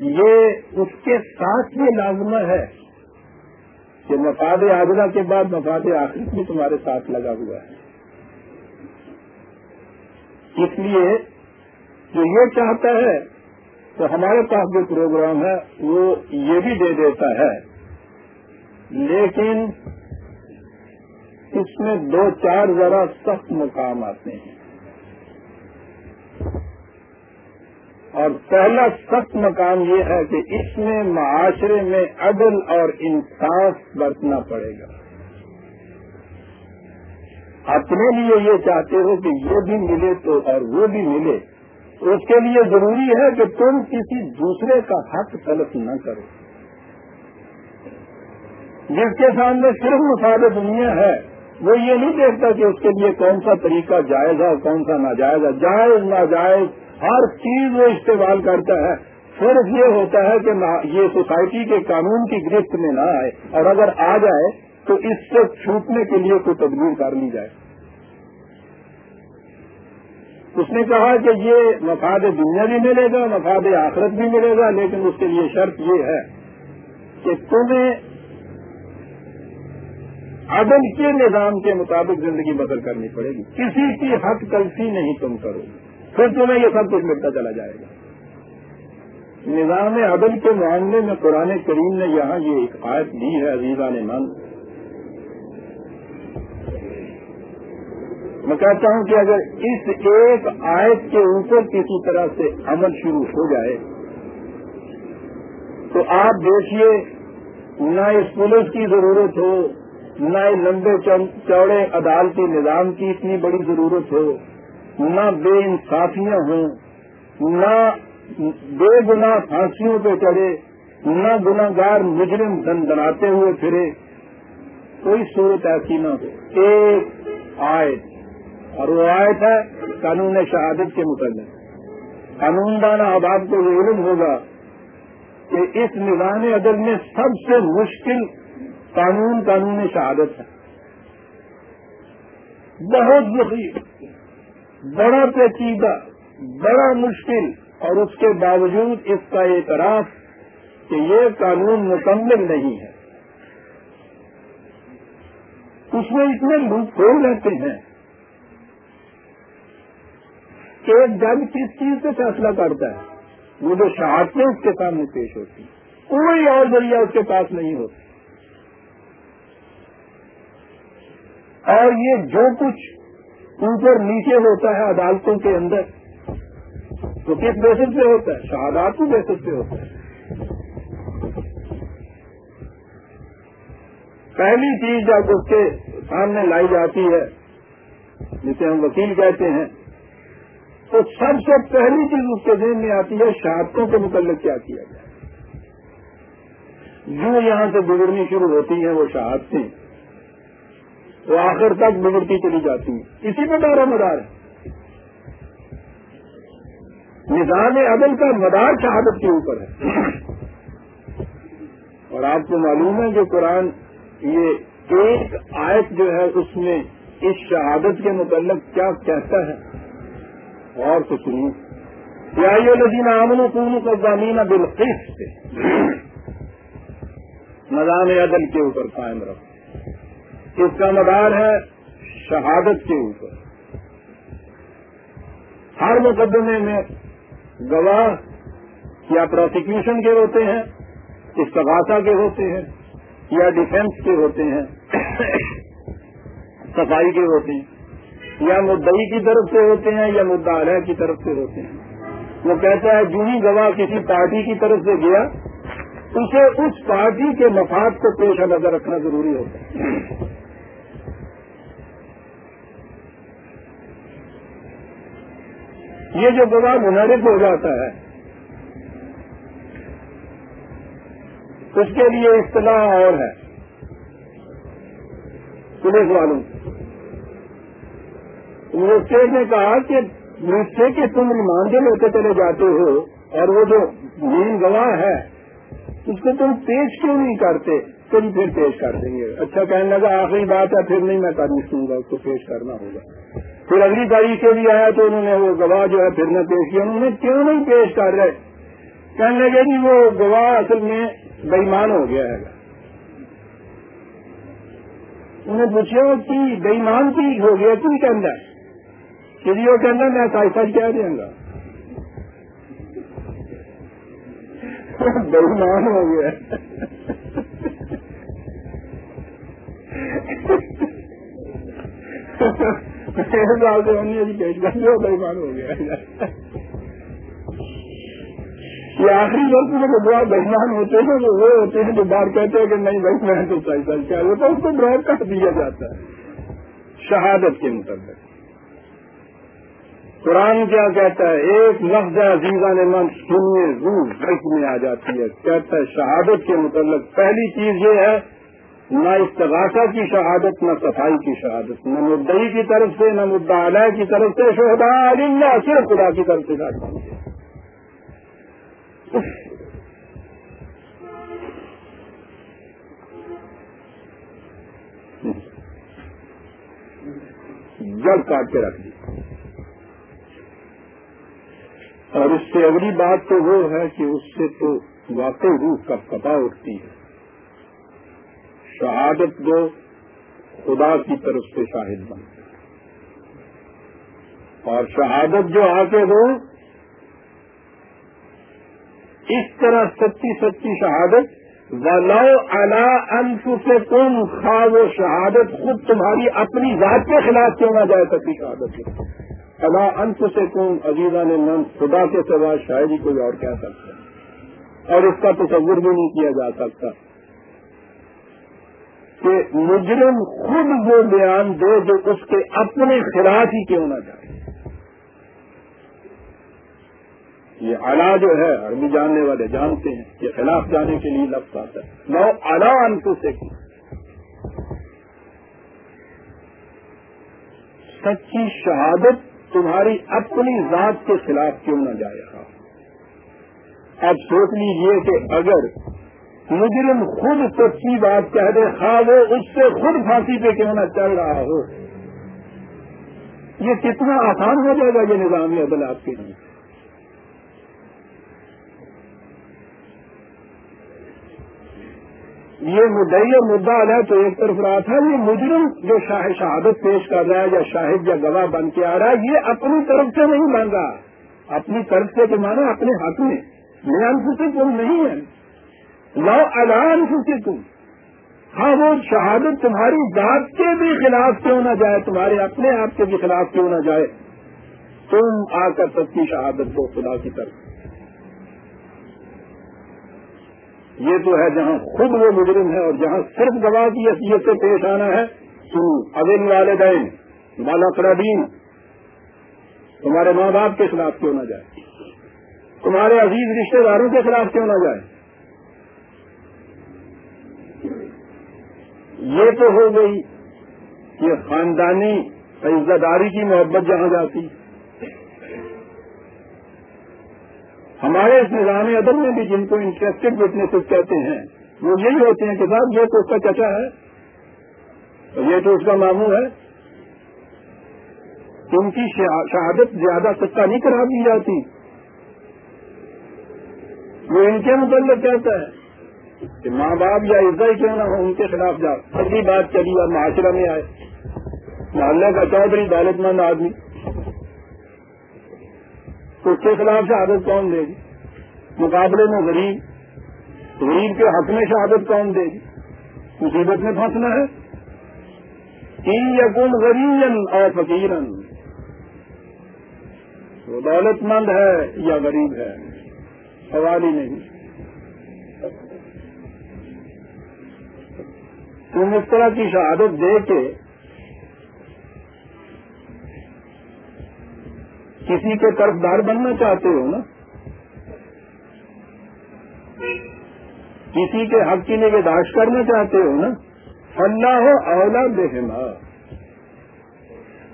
یہ اس کے ساتھ یہ لازمہ ہے کہ مفاد آجنا کے بعد مفاد آخر بھی تمہارے ساتھ لگا ہوا ہے۔ اس لیے جو یہ چاہتا ہے، تو ہمارے پاس جو پروگرام ہے، وہ یہ بھی دے دیتا ہے۔ لیکن اس میں دو چار ذرا سخت مقام آتے ہیں۔ اور پہلا سخت مقام یہ ہے کہ اس میں معاشرے میں عدل اور انصاف برتنا پڑے گا۔ اپنے لیے یہ چاہتے ہو کہ یہ بھی ملے تو اور وہ بھی ملے۔ اس کے لیے ضروری ہے کہ تم کسی دوسرے کا حق تلف نہ کرو۔ جس کے سامنے صرف مفاد دنیا ہے، وہ یہ نہیں دیکھتا کہ اس کے لیے کون سا طریقہ جائز ہے اور کون سا ناجائز ہے۔ جائز، ناجائز ہر چیز وہ استعمال کرتا ہے۔ صرف یہ ہوتا ہے کہ یہ سوسائٹی کے قانون کی گرفت میں نہ آئے۔ اور اگر آ جائے تو اس سے چھوٹنے کے لیے کوئی تدبیر کر لی جائے۔ اس نے کہا کہ یہ مفاد دنیا بھی ملے گا، مفاد آخرت بھی ملے گا، لیکن اس کے لیے شرط یہ ہے کہ تمہیں عدل کے نظام کے مطابق زندگی بدل کرنی پڑے گی۔ کسی کی حق تلفی نہیں تم کرو گے۔ پھر تمہیں یہ سب کچھ ملتا چلا جائے گا۔ نظام عدل کے معاملے میں قرآن کریم نے یہاں یہ ایک آیت دی ہے عزیزہ نے من میں کہتا ہوں کہ اگر اس ایک آیت کے اوپر کسی طرح سے عمل شروع ہو جائے، تو آپ دیکھیے، نہ اس پولیس کی ضرورت ہو، نہ لمبے چوڑے عدالتی نظام کی اتنی بڑی ضرورت ہو۔ نہ بے انصافیاں ہوں، نہ بے گنا پھانسیوں پہ چڑھے، نہ گناگار مجرم دن دناتے ہوئے پھرے۔ کوئی صورت ایسی نہ ہو۔ ایک آیت، اور وہ آیت ہے قانون شہادت کے متعلق۔ قانون دانا اب آپ کو یہ علم ہوگا کہ اس نظام عدل میں سب سے مشکل قانون قانون شہادت ہے۔ بہت مخیف۔ بڑا پیچیدہ، بڑا مشکل، اور اس کے باوجود اس کا اعتراف کہ یہ قانون مکمل نہیں ہے۔ اس میں اتنے لوگ کھول رہتے ہیں کہ ایک جج کس چیز سے فیصلہ کرتا ہے؟ وہ جو شہادتیں اس کے سامنے پیش ہوتی کوئی اور ذریعہ اس کے پاس نہیں ہوتا۔ اور یہ جو کچھ اوپر نیچے ہوتا ہے عدالتوں کے اندر۔ تو کس بیسس پہ ہوتا ہے؟ شہادات کی بیسس پہ ہوتا ہے۔ پہلی چیز جب اس کے سامنے لائی جاتی ہے، جسے ہم وکیل کہتے ہیں، تو سب سے پہلی چیز اس کے ذہن میں آتی ہے، شہادتوں کے متعلق کیا کیا جائے۔ جو یہاں سے گزرنی شروع ہوتی ہیں، وہ شہادتیں۔ وہ آخر تک بگڑتی چلی جاتی ہیں اسی میں دارا مدار ہے۔ نظام عدل کا مدار شہادت کے اوپر ہے۔ اور آپ کو معلوم ہے کہ قرآن یہ ایک آیت جو ہے، اس میں اس شہادت کے متعلق کیا کہتا ہے۔ اور کچھ نہیں کیا یہ لذین امن کون کا زمین بالقف سے نظام عدل کے اوپر قائم رکھو اس کا مدار ہے شہادت کے اوپر۔ ہر مقدمے میں گواہ یا پروسیکیوشن کے ہوتے ہیں، استغاثہ کے ہوتے ہیں، یا ڈیفینس کے ہوتے ہیں، صفائی کے ہوتے ہیں، یا مدعی کی طرف سے ہوتے ہیں، یا مدعا کی طرف سے ہوتے ہیں۔ وہ کہتا ہے، جو ہی گواہ کسی پارٹی کی طرف سے گیا، اسے اس پارٹی کے مفاد کو پیش نظر رکھنا ضروری ہوتا ہے۔ یہ جو گواہ منحرف ہو جاتا ہے، اس کے لیے اصطلاح اور ہے۔ پولیس والوں اسٹیٹ نے کہا کہ مجھ سے کہ تم ریمانڈے لیتے چلے جاتے ہو اور وہ جو مین گواہ ہے، اس کو تم پیش کیوں نہیں کرتے؟ تم پھر پیش کر دیں گے۔ اچھا کہنے لگا، آخری بات ہے، پھر نہیں میں تاریخ دوں گا، اس کو پیش کرنا ہوگا۔ پھر اگلی تاریخ کے لیے آیا تو انہوں نے وہ گواہ جو ہے پھر نہ پیش کیا، انہوں نے کیوں نہیں پیش کر رہے؟ کہنے لگے جی وہ گواہ اصل میں بےمان ہو گیا ہے۔ انہیں پوچھا کہ بےمان کی ہو گیا تم کے اندر کہ جی وہ کہنا میں سائی سائی کہہ دوں گا بےمان ہو گیا Ha ha ha. سال سے ہو گیا یہ آخری وقت میں جو بہت بہمان ہوتے ہیں وہ ہوتے ہیں جو باہر کہتے ہیں کہ نہیں بھائی میں تو پیسہ کیا ہوتا ہے اس کو بہت کٹ دیا جاتا ہے، شہادت کے مطابق۔ قرآن کیا کہتا ہے؟ ایک لفظ عزیزہ نے من سنیے، روح برف میں آ جاتی ہے۔ کہتا ہے شہادت کے متعلق پہلی چیز یہ ہے نہ استغاثہ کی شہادت، نہ صفائی کی شہادت، نہ مدعی کی طرف سے، نہ مدعا علیہ کی طرف سے شہدا اللہ، صرف خدا کی طرف سے جل کاٹ کے رکھ دی۔ اور اس سے اگلی بات تو وہ ہے کہ اس سے تو واقعی روح کا پتا اٹھتی ہے۔ شہادت دو، خدا کی طرف سے شاہد بنتے اور شہادت جو آگے ہو، اس طرح سچی سچی شہادت، ولو الا انف سے تم خواہ وہ شہادت خود تمہاری اپنی ذات کے خلاف کیوں نہ جائے، سچی شہادت ادا انت سے کون عزیزہ نے من خدا کے سوا شاعری کوئی اور کہہ سکتا۔ اور اس کا تصور بھی نہیں کیا جا سکتا۔ کہ مجرم خود وہ بیان دے جو اس کے اپنے خلاف ہی کیوں نہ جائے۔ یہ اعلیٰ جو ہے، عربی جاننے والے جانتے ہیں کہ خلاف جانے کے لیے لفظ آتا ہے۔ نو اعلیٰ انت سے سچی شہادت تمہاری اپنی ذات کے خلاف کیوں نہ جائے۔ گا اب سوچ لیجیے کہ اگر مجرم خود سچی بات کہہ دے ہاں وہ اس سے خود پھانسی پہ کیوں نہ چل رہا ہو۔ یہ کتنا آسان ہو جائے گا یہ نظامی عدل آپ کے لیے؟ یہ مدعی مدعا ہے تو ایک طرف رہا تھا، یہ مجرم جو شاہ شہادت پیش کر رہا ہے یا شاہد یا گواہ بن کے آ رہا ہے، یہ اپنی طرف سے نہیں بن رہا اپنی طرف سے تو مانا اپنے حق میں۔ میں انفسی تم نہیں ہے لو الان خوشی تم ہاں وہ شہادت تمہاری ذات کے بھی خلاف کیوں نہ جائے، تمہارے اپنے آپ کے بھی خلاف کیوں نہ جائے۔ تم آ کر سچی شہادت کو خدا کی طرف۔ یہ تو ہے جہاں خود وہ مجرم ہے اور جہاں صرف گواہ کی حیثیت سے پیش آنا ہے۔ اول والدین بالا قرابین، تمہارے ماں باپ کے خلاف کیوں نہ جائے؟ تمہارے عزیز رشتہ داروں کے خلاف کیوں نہ جائے؟ یہ تو ہو گئی کہ خاندانی عزت داری کی محبت جہاں جاتی۔ ہمارے اس نظام ادب میں بھی جن کو انٹرسٹڈ وٹنس کہتے ہیں، وہ یہی ہوتے ہیں کہ صاحب، یہ تو اس کا چچا ہے یہ تو اس کا ماموں ہے۔ ان کی شہادت زیادہ سچا نہیں کرا دی جاتی۔ وہ ان کے متعلق کہتا ہے۔ کہ ماں باپ یا عزت ہی کیوں نہ ہو، ان کے خلاف جاؤ۔ اگلی بات چلی اور معاشرہ میں آئے۔ محلے کا چودھری دولت مند آدمی۔ تو اس کے خلاف شہادت کون دے گی؟ مقابلے میں غریب۔ غریب کے حق میں شہادت کون دے گی؟ مصیبت میں پھنسنا ہے۔ تین یقین غریب اور فقیرن وہ دولت مند ہے یا غریب ہے؟ سوال ہی نہیں۔ تم اس طرح کی شہادت دے کے کسی کے طرف دار بننا چاہتے ہو نا؟ کسی کے حق کی نگہداشت کرنا چاہتے ہو نا؟ اللہ ہو اولا بہما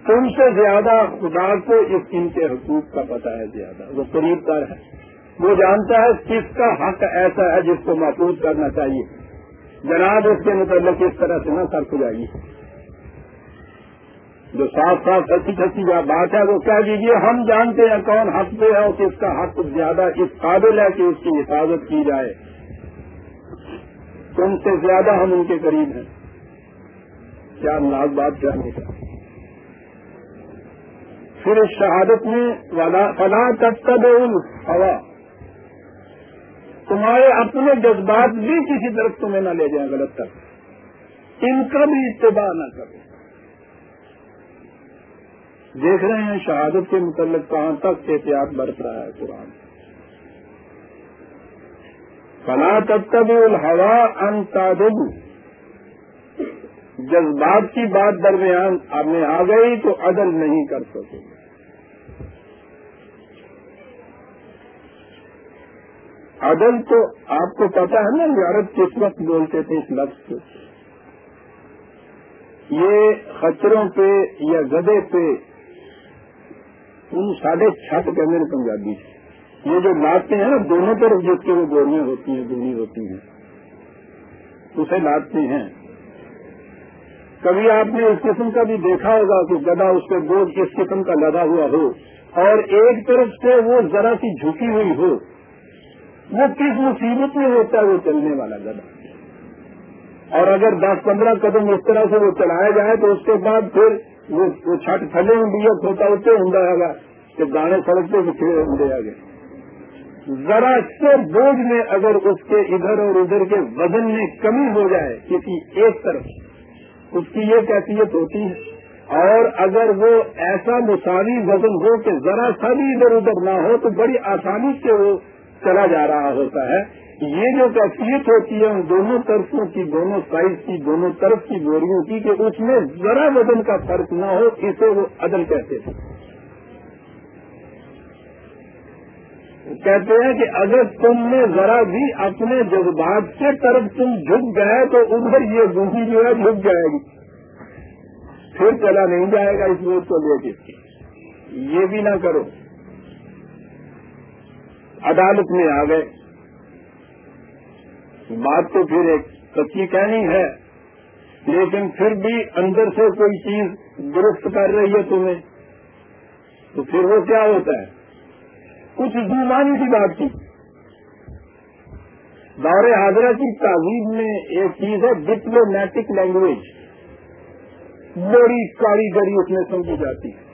تم سے زیادہ خدا کو اس ان کے حقوق کا پتا ہے زیادہ۔ وہ قریب پر ہے۔ وہ جانتا ہے کس کا حق ایسا ہے جس کو محفوظ کرنا چاہیے۔ جناب، اس کے متعلق اس طرح سے نہ سرک جائیے۔ جو صاف صاف، سچی سچی بات ہے، وہ کہہ دیجیے ہم جانتے ہیں کون حق پہ ہے اور کس کا حق زیادہ اس قابل ہے کہ اس کی حفاظت کی جائے۔ تم سے زیادہ ہم ان کے قریب ہیں۔ کیا ناز بات جاننے کا؟ پھر اس شہادت میں فلاں تک کا ہوا تمہارے اپنے جذبات بھی کسی طرف تمہیں نہ لے جائیں، غلط تک ان کا بھی اتباع نہ کرو دیکھ رہے ہیں، شہادت کے متعلق کہاں تک احتیاط برت رہا ہے قرآن۔ فلا تب الحوا ان جذبات کی بات درمیان میں آ گئی تو عدل نہیں کر سکے عدل تو آپ کو پتا ہے نا عرب کس وقت بولتے تھے اس لفظ کو؟ یہ خچروں پہ یا گدے پہ ان ساڑھے چھت کے اندر پنجابی یہ جو لاتے ہیں نا، دونوں طرف جس کے وہ گولیاں ہوتی ہیں گونی ہوتی ہیں۔ اسے لاتے ہیں۔ کبھی آپ نے اس قسم کا بھی دیکھا ہوگا کہ گدا اس پہ بوجھ اس قسم کا لدا ہوا ہو اور ایک طرف سے وہ ذرا سی جھکی ہوئی ہو۔ وہ کس مصیبت میں ہوتا ہے وہ چلنے والا گدا اور اگر دس پندرہ قدم اس طرح سے وہ چلایا جائے تو اس کے بعد پھر وہ چھٹ تھلے ہوں ہوتا اسے ہوں گا کہ گانے سڑک پہ ہوں آگے۔ ذرا سے بوجھ میں اگر اس کے ادھر اور ادھر کے وزن میں کمی ہو جائے کسی ایک طرف، اس کی یہ کیفیت ہوتی ہے۔ اور اگر وہ ایسا مساوی وزن ہو کہ ذرا سا بھی ادھر ادھر نہ ہو تو بڑی آسانی سے وہ چلا جا رہا ہوتا ہے۔ یہ جو کیفیت ہوتی ہے، ان دونوں طرفوں کی، دونوں سائز کی، دونوں طرف کی گوریوں کی، کہ اس میں ذرا وزن کا فرق نہ ہو، اسے وہ عدل کہتے تھے کہتے ہیں کہ اگر تم نے ذرا بھی اپنے جذبات کے طرف تم جھک گئے، تو ادھر یہ گوہی جو ہے جھک جائے گی۔ پھر چلا نہیں جائے گا اس بوجھ کو لے کے۔ یہ بھی نہ کرو۔ عدالت میں آ گئے۔ بات تو پھر ایک کچی کہنی ہے، لیکن پھر بھی اندر سے کوئی چیز درست کر رہی ہے تمہیں، تو پھر وہ کیا ہوتا ہے؟ کچھ زمانی کی بات کی دور حاضرہ کی تعزیب میں ایک چیز ہے ڈپلومیٹک لینگویج بڑی کاریگری اس میں سمجھی جاتی ہے۔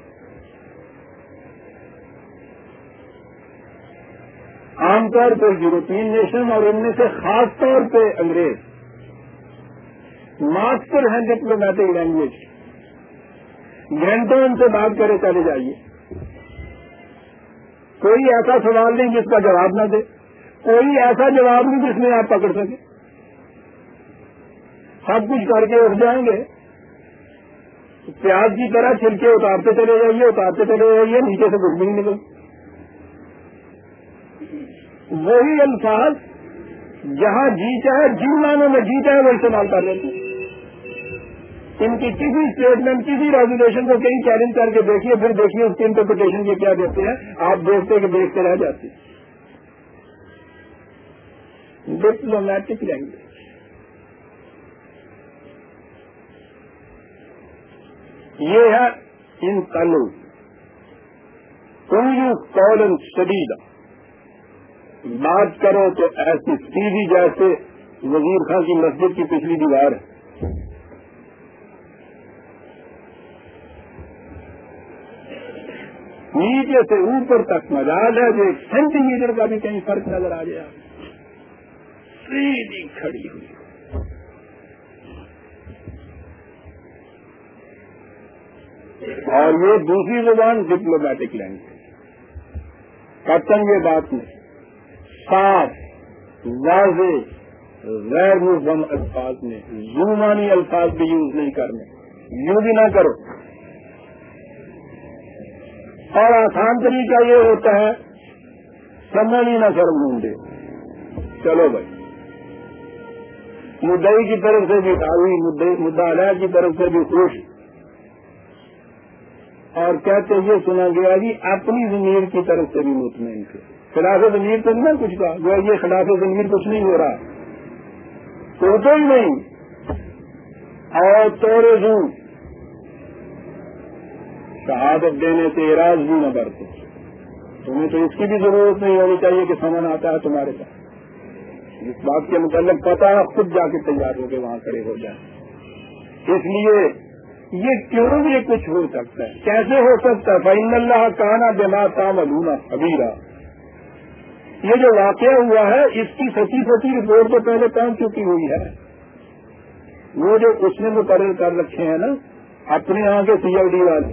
عام طور پر یورپین نیشن اور ان میں سے خاص طور پہ انگریز۔ ماسٹر ہیں ڈپلومیٹک لینگویج گھنٹوں ان سے بات کرے چلے جائیے۔ کوئی ایسا سوال نہیں جس کا جواب نہ دے۔ کوئی ایسا جواب نہیں جس میں آپ پکڑ سکے سب کچھ کر کے اٹھ جائیں گے۔ پیاز کی طرح چھلکے اتارتے چلے جائیے، اتارتے چلے جائیے، نیچے سے کچھ بھی نہیں نکل وہی الفاظ جہاں جی چاہے جن معنوں میں جی چاہے وہ استعمال کر لیتے ان کی کسی اسٹیٹمنٹ کسی ریگولیشن کو کہیں چیلنج کر کے دیکھیے، پھر دیکھیے اس کی انٹرپریٹیشن کے کیا دیتے ہیں۔ آپ دیکھتے کہ دیکھتے رہ جاتے ڈپلومیٹک لینگویج یہ ہے ان تلو تم یو کالن شدید بات کرو تو ایسی سیدھی جیسے وزیر خان کی مسجد کی پچھلی دیوار ہے۔ نیچے سے اوپر تک مزاج ہے جو ایک سینٹی میٹر کا بھی کہیں فرق نظر آ گیا۔ سیدھی کھڑی ہوئی۔ اور یہ دوسری زبان ڈپلومیٹک لینگویج کپتن یہ بات نہیں۔ صاف واضح، غیر مضم الفاظ میں زمانی الفاظ بھی یوز نہیں کرنے۔ یوں بھی نہ کرو۔ اور آسان طریقہ یہ ہوتا ہے، سمجھ ہی نہ شرم ڈھونڈے چلو بھائی۔ مدئی کی طرف سے بھی تعوی مدعا کی طرف سے بھی خوش۔ اور کہتے یہ سنا گیا کہ اپنی زمین کی طرف سے بھی مطمئن تھے۔ خلاف ضمیر تو نہیں کچھ کا۔ جو یہ خلاف ضمیر کچھ نہیں ہو رہا۔ تو ہی نہیں۔ اور توڑے زوں شہادت دینے سے اراض بھی نہ برتے۔ تمہیں تو اس کی بھی ضرورت نہیں ہونی چاہیے کہ سمن آتا ہے تمہارے پاس۔ اس بات کے متعلق پتا ہے خود جا کے تیار ہو کے وہاں کھڑے ہو جائیں۔ اس لیے یہ کیوں یہ کچھ ہو سکتا ہے؟ کیسے ہو سکتا ہے؟ فائن اللہ کہنا دینا تام ادونا ابیرا یہ جو واقعہ ہوا ہے، اس کی سچی سچی رپورٹ تو پہلے پہنچ چکی ہوئی ہے؟ وہ جو اس نے مقرر کر رکھے ہیں نا، اپنے یہاں کے سی آئی ڈی والے،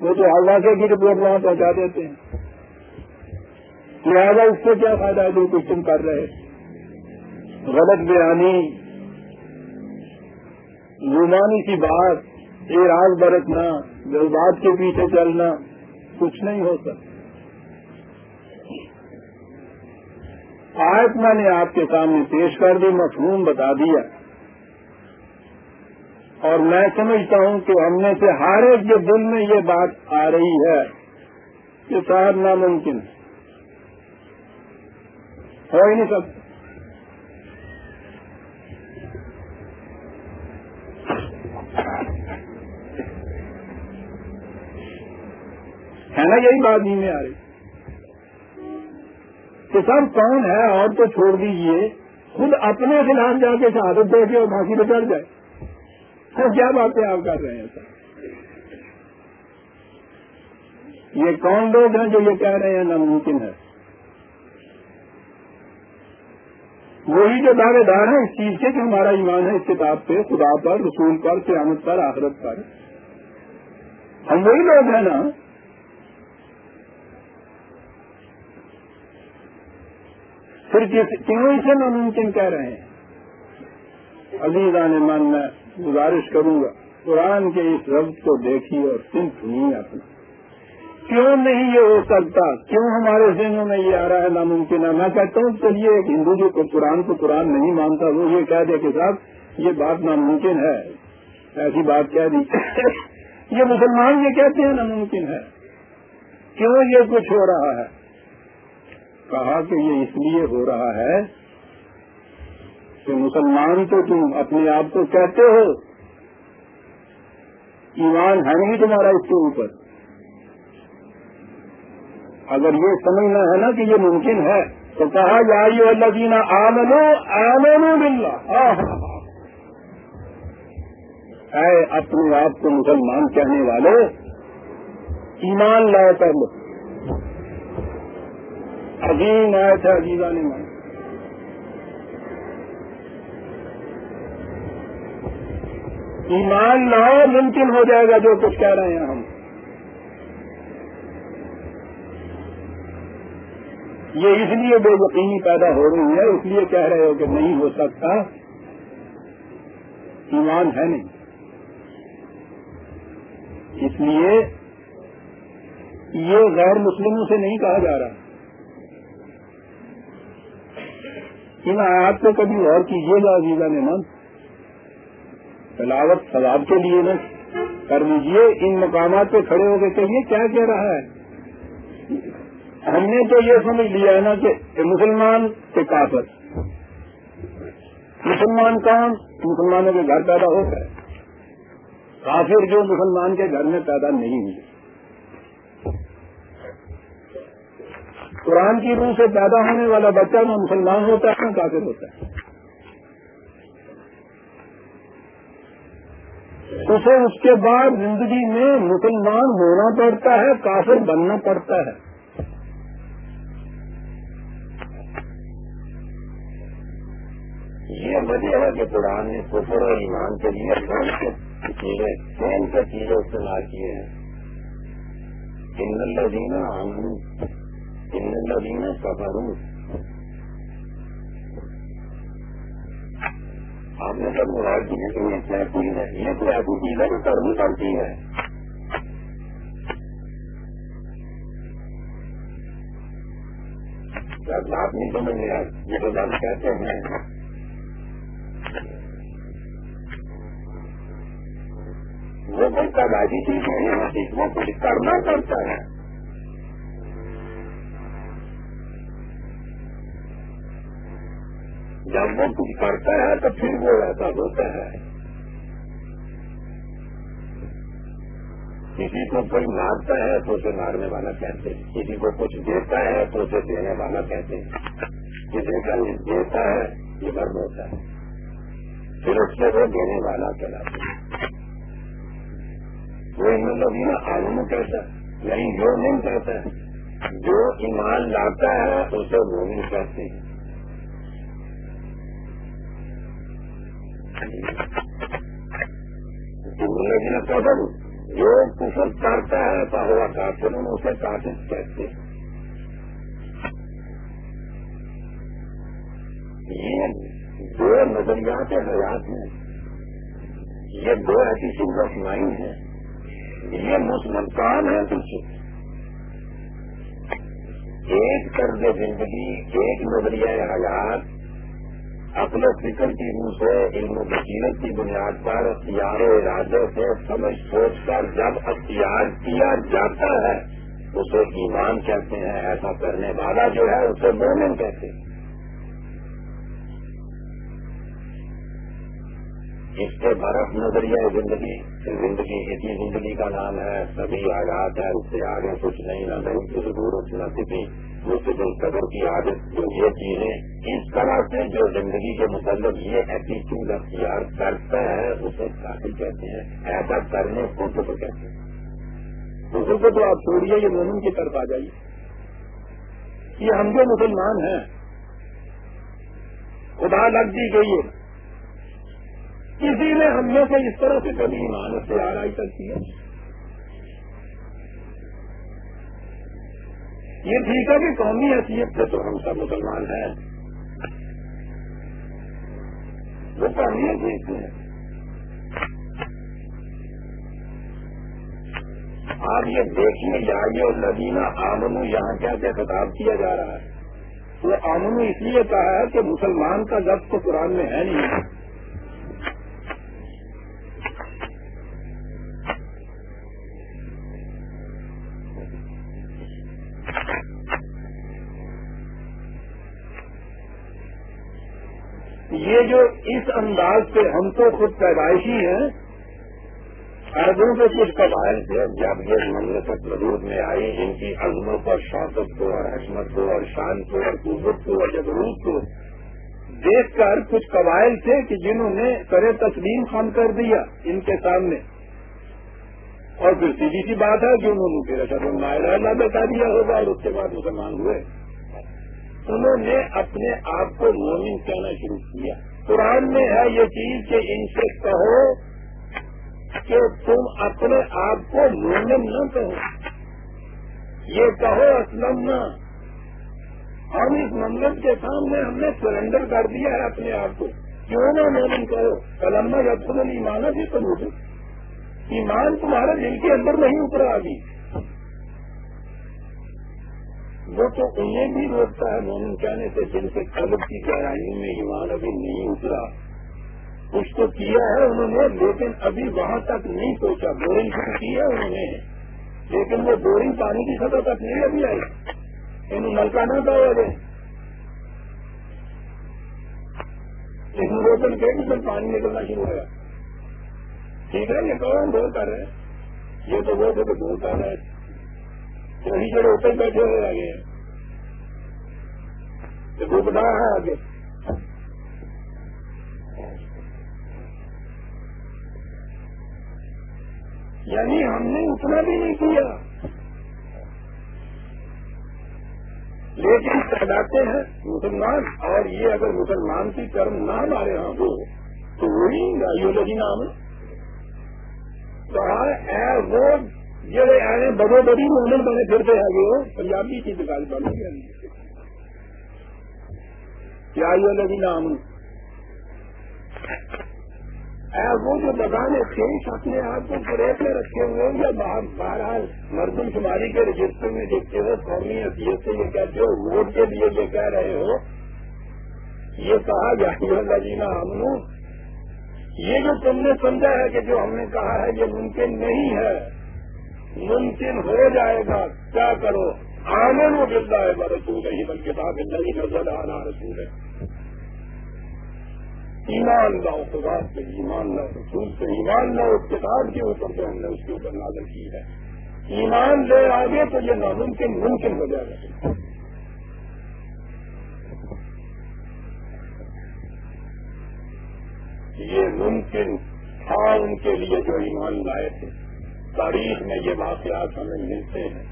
وہ تو ہوا کے کی رپورٹ وہاں پہنچا دیتے ہیں۔ لہٰذا اس سے کیا فائدہ ہے جو کچھ تم کر رہے غلط بیانی، رومانی کی بات، اعراض برتنا، جذبات کے پیچھے چلنا، کچھ نہیں ہو سکتا۔ آج میں نے آپ کے سامنے پیش کر دی، مفہوم بتا دیا۔ اور میں سمجھتا ہوں کہ ہم میں سے ہر ایک کے دل میں یہ بات آ رہی ہے کہ صاحب ناممکن ہو ہی نہیں سکتا۔ ہے نا یہی بات نہیں میں آ رہی۔ کہ سب کون ہے اور تو چھوڑ دیجیے خود اپنے خلاف جا کے شہادت دے کے اور پھانسی پہ چڑھ جائے۔ سر کیا باتیں آپ کر رہے ہیں سر؟ یہ کون لوگ ہیں جو یہ کہہ رہے ہیں ناممکن ہے؟ وہی جو دعوے دار ہیں، اس چیز کے کہ ہمارا ایمان ہے اس کتاب پہ، خدا پر، رسول پر، قیامت پر، آخرت پر۔ ہم وہی لوگ ہیں نا پھر کیوں اسے ناممکن کہہ رہے ہیں۔ عزیز آنے من، میں گزارش کروں گا، قرآن کے اس ربط کو دیکھیے اور صرف نہیں اپنا۔ کیوں نہیں یہ ہو سکتا؟ کیوں ہمارے ذہنوں میں یہ آ رہا ہے ناممکن ہے؟ میں کہتا ہوں، چلیے، ایک ہندو جو قرآن کو قرآن نہیں مانتا، وہ یہ کہہ دے کہ صاحب، یہ بات ناممکن ہے۔ ایسی بات کہہ دی۔ یہ مسلمان یہ کہتے ہیں ناممکن ہے۔ کیوں یہ کچھ ہو رہا ہے؟ کہا کہ یہ اس لیے ہو رہا ہے کہ مسلمان تو تم اپنے آپ کو کہتے ہو۔ ایمان ہے نہیں تمہارا اس کے اوپر۔ اگر یہ سمجھنا ہے نا کہ یہ ممکن ہے، تو کہا جائیے اللہ جینا آمنو آمنو بلّہ اے اپنے آپ کو مسلمان کہنے والے، ایمان لائے کر لو عظیم آئے تھے عجیبہ نے مان ایمان لاؤ، ممکن ہو جائے گا جو کچھ کہہ رہے ہیں ہم۔ یہ اس لیے بے یقینی پیدا ہو رہی ہے، اس لیے کہہ رہے ہو کہ نہیں ہو سکتا۔ ایمان ہے نہیں۔ اس لیے یہ غیر مسلموں سے نہیں کہا جا رہا۔ ان آیات کو کبھی اور کیجیے گا عزیزہ نے من تلاوت ثواب کے لیے نا کر لیجیے ان مقامات پہ کھڑے ہو کے کہیے، کیا کہہ رہا ہے؟ ہم نے تو یہ سمجھ لیا ہے نا کہ مسلمان کے کافر۔ مسلمان کون؟ مسلمانوں کے گھر پیدا ہوتا ہے۔ کافر جو مسلمان کے گھر میں پیدا نہیں ہوئی قرآن کی روح سے پیدا ہونے والا بچہ نہ مسلمان ہوتا ہے نہ کافر ہوتا ہے؟ اسے اس کے بعد زندگی میں مسلمان ہونا پڑتا ہے، کافر بننا پڑتا ہے۔ یہ وجہ ہے کہ قرآن نے کفر اور ایمان کے لیے چیزیں کون سے چیزیں استعمال کیے ہیں؟ ان لدینہ ان لدینہ کفروں آپ نے سب مراد کی کہ یہ کیا چیز ہے یہ تو ایسی چیز ہے جو کرنی پڑتی ہے بات نہیں سمجھ لیا یہ تو بات کہتے ہیں وہ بچہ بازی چیز نہیں وہ کچھ کرنا پڑتا ہے۔ جب وہ کچھ کرتا ہے تو پھر وہ ایسا ہوتا ہے۔ کسی کو کوئی مارتا ہے تو اسے مارنے والا کہتے ہیں۔ کسی کو کچھ دیتا ہے تو اسے دینے والا کہتے ہیں۔ کسی کا دیتا ہے، یہ مرد ہوتا ہے۔ پھر اس سے وہ دینے والا کہلاتے ہیں وہ ان عالم کہتا ہے۔ نہیں، جو نہیں کہتا ہے۔ جو ایمان لاتا ہے، اسے مومن کہتے ہیں۔ جو کفر کرتا ہے تو ہوا کافر ان اسے کافر کہتے ہیں یہ دو نظریات حیات ہیں یہ دو ایسی سنگس مائنڈ ہیں یہ مسلم کام ہے پیچھے ایک طرز زندگی ایک نظریہ حیات اپنے فکر کی روح سے، علم و بصیرت کی بنیاد پر اختیار و ارادے سے سمجھ سوچ کر جب اختیار کیا جاتا ہے، اسے ایمان کہتے ہیں، ایسا کرنے والا جو ہے، اسے مومن کہتے ہیں۔ اس کے برف نظریہ زندگی زندگی اسی زندگی کا نام ہے، سبھی آغاز ہے اس سے آگے کچھ نہیں، نہ نہیں کچھ ضرورت، نہ کسی مستقل قدر کی عادت جو یہ چیزیں اس طرح سے جو زندگی کے متعلق یہ ایٹیچیوڈ اختیار کرتا ہے، اسے کافی کہتے ہیں۔ ایسا کرنے کو تو کہتے ہیں۔ دوسرے کو تو آپ چھوڑیے، یہ مومن کی طرف آ جائیے۔ یہ ہم جو مسلمان ہیں، خدا لگ دی گئی ہے کسی نے ہم میں سے اس طرح سے کبھی ایمان سے آرائی تک کیا یہ ٹھیک ہے کہ قومی حیثیت سے تو ہم سب مسلمان ہیں۔ وہ قومی حیثیت سے آپ یہ دیکھیے جائیے اور لدینہ آمن یہاں کیا کیا خطاب کیا جا رہا ہے۔ وہ آمن اس لیے کہا ہے کہ مسلمان کا لفظ تو قرآن میں ہے نہیں۔ یہ جو اس انداز سے ہم تو خود پیدائشی ہیں، عربوں کے کچھ قبائل تھے جب یہ مملکت وجود میں آئی ان کی عظمت اور شوقت کو اور حسمت کو اور شان کو اور قوت کو اور جبروت کو دیکھ کر کچھ قبائل تھے کہ جنہوں نے کرے تسلیم خام کر دیا ان کے سامنے۔ اور پھر سیدھی سی بات ہے کہ انہوں نے پھر اچھا اللہ بتا دیا ہوگا اور اس کے بعد مسلمان ہوئے۔ انہوں نے اپنے آپ کو مومن کہنا شروع کیا۔ قرآن میں ہے یہ چیز کہ ان سے کہو کہ تم اپنے آپ کو مومن نہ کہو۔ یہ کہو اسلم نہ۔ ہم اس منگل کے سامنے ہم نے سرینڈر کر دیا ہے اپنے آپ کو۔ کیوں نہ مومن کہو؟ کلم جب تم نے ایمانا بھی ایمان تمہارے دل کے اندر نہیں اترا ابھی۔ وہ تو انہیں بھی روکتا ہے مومن کہنے سے جن سے قلب کی گہرائیوں میں ایمان ابھی نہیں اترا۔ کچھ تو کیا ہے انہوں نے، لیکن ابھی وہاں تک نہیں پہنچا۔ بورنگ شروع کیا انہوں نے، لیکن وہ بورنگ پانی کی سطح تک نہیں ابھی آئی انہیں نلکا نہ تھا وہ لیکن روشن کہ پھر پانی نکلنا شروع ہوا۔ ٹھیک ہے، یہ کون بول کر رہے یہ تو وہ تو بول کر رہے وہی جو اوپر بیٹھے ہوئے آگے ڈوبنا ہے آگے یعنی ہم نے اتنا بھی نہیں کیا لیکن کہلاتے ہیں مسلمان اور یہ اگر مسلمان کی کرم نہ ہمارے یہاں ہو تو وہی گائیولوجی نام ہے وہ جڑے آئے بڑے بڑی مومن بنے پھرتے ہیں وہ پنجابی کی دکان پر کیا یہ لگی نام وہ جو بگانے شیش اپنے آپ کو فریب میں رکھے ہوئے یا بہرحال مردم شماری کے رجسٹر میں دیکھتے ہو قومی حیثیت سے یہ کہتے ہو، ووٹ کے لیے یہ کہہ رہے ہو۔ یہ کہا جائے لگی نام یہ جو تم نے سمجھا ہے کہ جو ہم نے کہا ہے، یہ ممکن نہیں ہے۔ ممکن ہو جائے گا۔ کیا کرو؟ آمن و ملتا ہے رسول نہیں بلکہ بات نہیں نظر آنا رسول ہے۔ ایمان لاؤ خدا سے ایمان لاؤ، رسول سے ایمان لاؤ اس کتاب کے اوپر جو ہم نے اس کے اوپر نازل کی ہے۔ ایمان لے آگے تو یہ ناممکن ممکن ہو جائے گا۔ یہ ممکن تھا ان کے لیے جو ایمان لائے تھے۔ تاریخ میں یہ واقعات ہمیں ملتے ہیں۔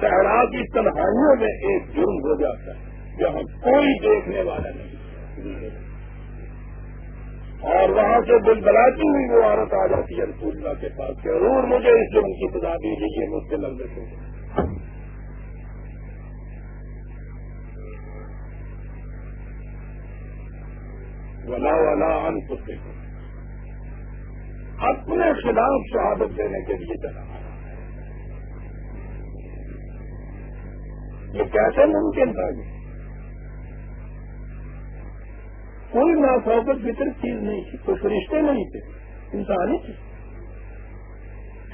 صحرا کی تنہائیوں میں ایک جرم ہو جاتا ہے، جہاں کوئی دیکھنے والا نہیں۔ اور وہاں سے دل بلاتی ہوئی وہ عورت آ جاتی ہے رسول اللہ کے پاس ضرور مجھے اس جرم کی سزا دیجیے مجھ سے لگ ہو ولا ولا ان کتے اپنے خلاف شہادت دینے کے لیے چلا۔ یہ کیسے ممکن تھا یہ؟ کوئی نافوقت فطر چیز نہیں تھی، کوئی فرشتے نہیں تھے، انسانی تھی۔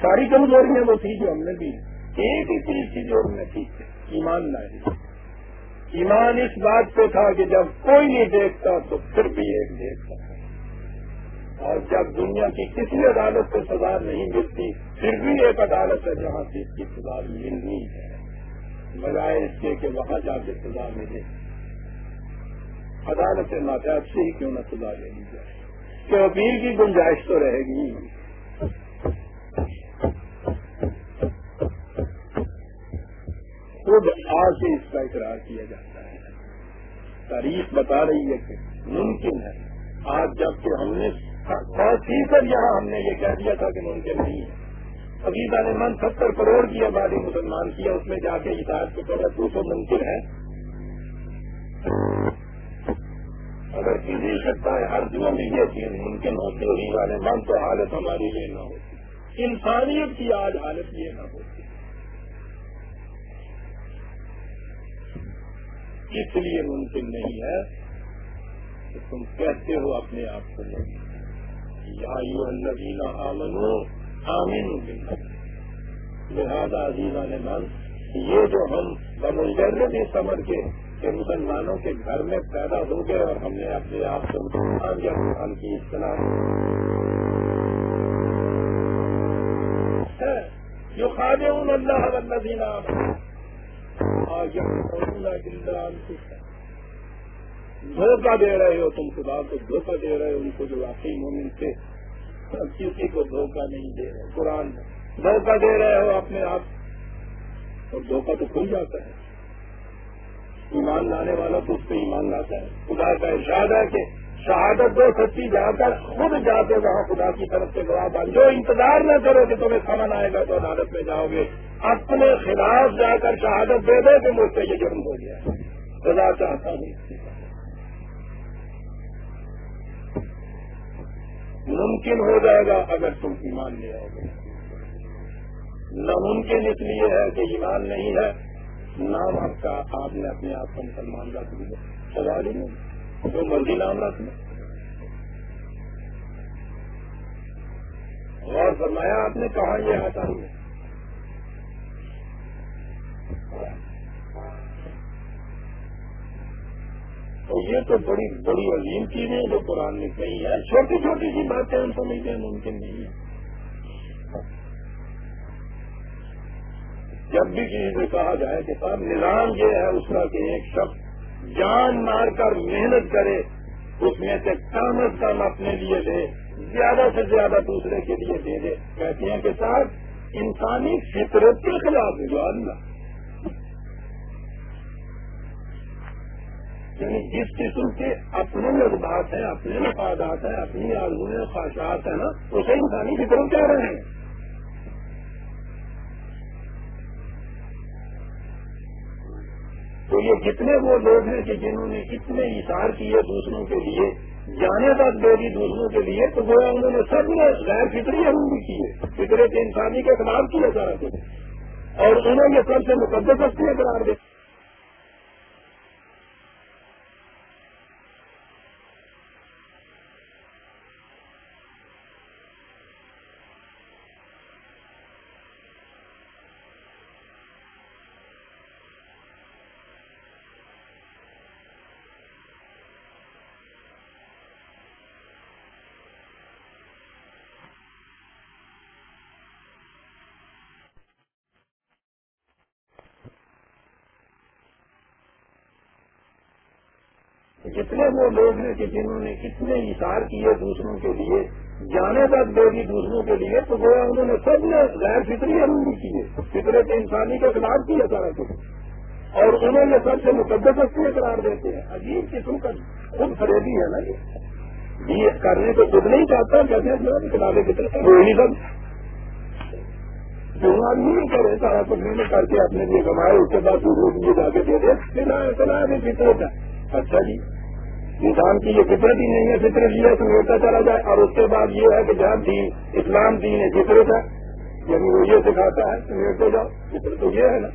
ساری کمزوریاں وہ تھی جو ہم نے بھی۔ ایک ہی چیز تھی جو ہم نے تھی ایمان لائی ایمان اس بات پہ تھا کہ جب کوئی نہیں دیکھتا تو پھر بھی ایک دیکھتا۔ اور جب دنیا کی کسی عدالت کو سزا نہیں ملتی، پھر بھی ایک عدالت ہے جہاں سے اس کی سزا ملنی ہے۔ بجائے اس کے کہ وہاں جا کے سزا ملے۔ عدالت ناتیاب سے ہی کیوں نہ سزا لے لی جائے؟ کہ اپیل کی گنجائش تو رہے گی۔ خود آج سے اس کا اقرار کیا جاتا ہے۔ تاریخ بتا رہی ہے کہ ممکن ہے۔ آج جبکہ ہم نے فیصد یہاں ہم نے یہ کہہ دیا تھا کہ ممکن نہیں ہے۔ عقیدہ نے من ستر کروڑ کی آبادی مسلمان کیا، اس میں جا کے ہدایت کو پہلے دو سو ممکن ہے۔ اگر کسی سکتا ہے ہر دنوں میں یہ چیز ممکن ہوتی ہوئی والے من تو حالت ہماری یہ نہ ہوتی۔ انسانیت کی آج حالت یہ نہ ہوتی۔ اس لیے ممکن نہیں ہے کہ تم کہتے ہو اپنے آپ کو نہیں یا یو الذین آمنو آمین لہذا عزیزہ نے یہ جو ہم بمجرد ہی سمجھ کے، کہ مسلمانوں کے گھر میں پیدا ہو گئے اور ہم نے اپنے آپ کو مسلمان یا مسلمان کی اصطلاح جو خاجے ان اللہ دینا دھوکہ دے رہے ہو تم خدا کو، دھوکہ دے رہے ہو ان کو جو واقعی مومن سے کسی کو دھوکہ نہیں دے رہے، قرآن میں۔ دھوکہ دے رہے ہو اپنے آپ۔ اور دھوکہ تو کھل جاتا ہے۔ ایمان لانے والا تو اس پہ ایمان لاتا ہے۔ خدا کا ارشاد ہے کہ شہادت دو، سچی جا کر خود جاتے وہاں خدا کی طرف سے گواہ بن جو انتظار نہ کرو کہ تمہیں سمن آئے گا تو عدالت میں جاؤ گے۔ اپنے خلاف جا کر شہادت دے دو کہ مجھ سے یہ جرم ہو گیا۔ خدا چاہتا ہوں۔ ممکن ہو جائے گا اگر تم ایمان لے آؤ گے۔ ناممکن اس لیے ہے کہ ایمان نہیں ہے، نام آپ کا، آپ نے اپنے آپ کو مسلمان رکھ دیا۔ سوال ہی نہیں، جو مرضی نام رکھ لیں۔ اور فرمایا آپ نے کہا یہ آتا ہی تو یہ تو بڑی بڑی عظیم چیزیں جو قرآن نے کہی ہے چھوٹی چھوٹی سی باتیں ہم سمجھتے ہیں، ممکن نہیں ہے۔ جب بھی کسی سے کہا جائے کہ صاحب، نظام یہ ہے اس کا کہ ایک شخص جان مار کر محنت کرے، اس میں سے کم از کم اپنے لیے دے، زیادہ سے زیادہ دوسرے کے لیے دے دے۔ کہتے ہیں کہ صاحب، انسانی فطرت کے خلاف جو اللہ یعنی جس قسم کے اپنے جذبات ہیں، اپنے مفادات ہیں، اپنی آلو خواہشات ہیں نا اسے انسانی فطرت کہہ رہے ہیں تو یہ جتنے وہ لوگ ہیں کہ جنہوں نے اتنے اشار کیے دوسروں کے لیے، جانے تک دے دی دوسروں کے لیے، تو وہ انہوں نے سب نے غیر فطری بھی کیے فطرت انسانی کے خلاف کیا سارا کچھ۔ اور انہوں نے سب سے مقدس قرار دیا جتنے وہ لوگ ہیں کہ جنہوں نے اتنے اشار کیے دوسروں کے لیے، جانے تک دے دی دوسروں کے لیے، تو وہ انہوں نے سب نے غیر فطری عمل کیے۔ فطرت انسانی کے خلاف کیا سارا کچھ۔ اور انہوں نے سب سے مقدس قرار دیتے ہیں۔ عجیب قسم کا خود فریبی ہے نا یہ۔ کرنے کو خود نہیں چاہتا، کہتے ہیں کتابیں کتنے وہی سب۔ جو آدمی نہیں کرے، سارا کچھ محنت کر کے اپنے لیے کمائے، اس کے بعد دوسروں کے لیے جا کے دے دے۔ اتنا بھی فطرت ہے۔ اچھا جی۔ انسان کی یہ فطرت ہی نہیں ہے، فطرت یہ ہے سمیٹتا چلا جائے۔ اور اس کے بعد یہ ہے کہ جہاں دین اسلام دین ہے فطرت ہے۔ یعنی وہ یہ سکھاتا ہے سمیٹتے جاؤ، فطرت تو یہ ہے نا۔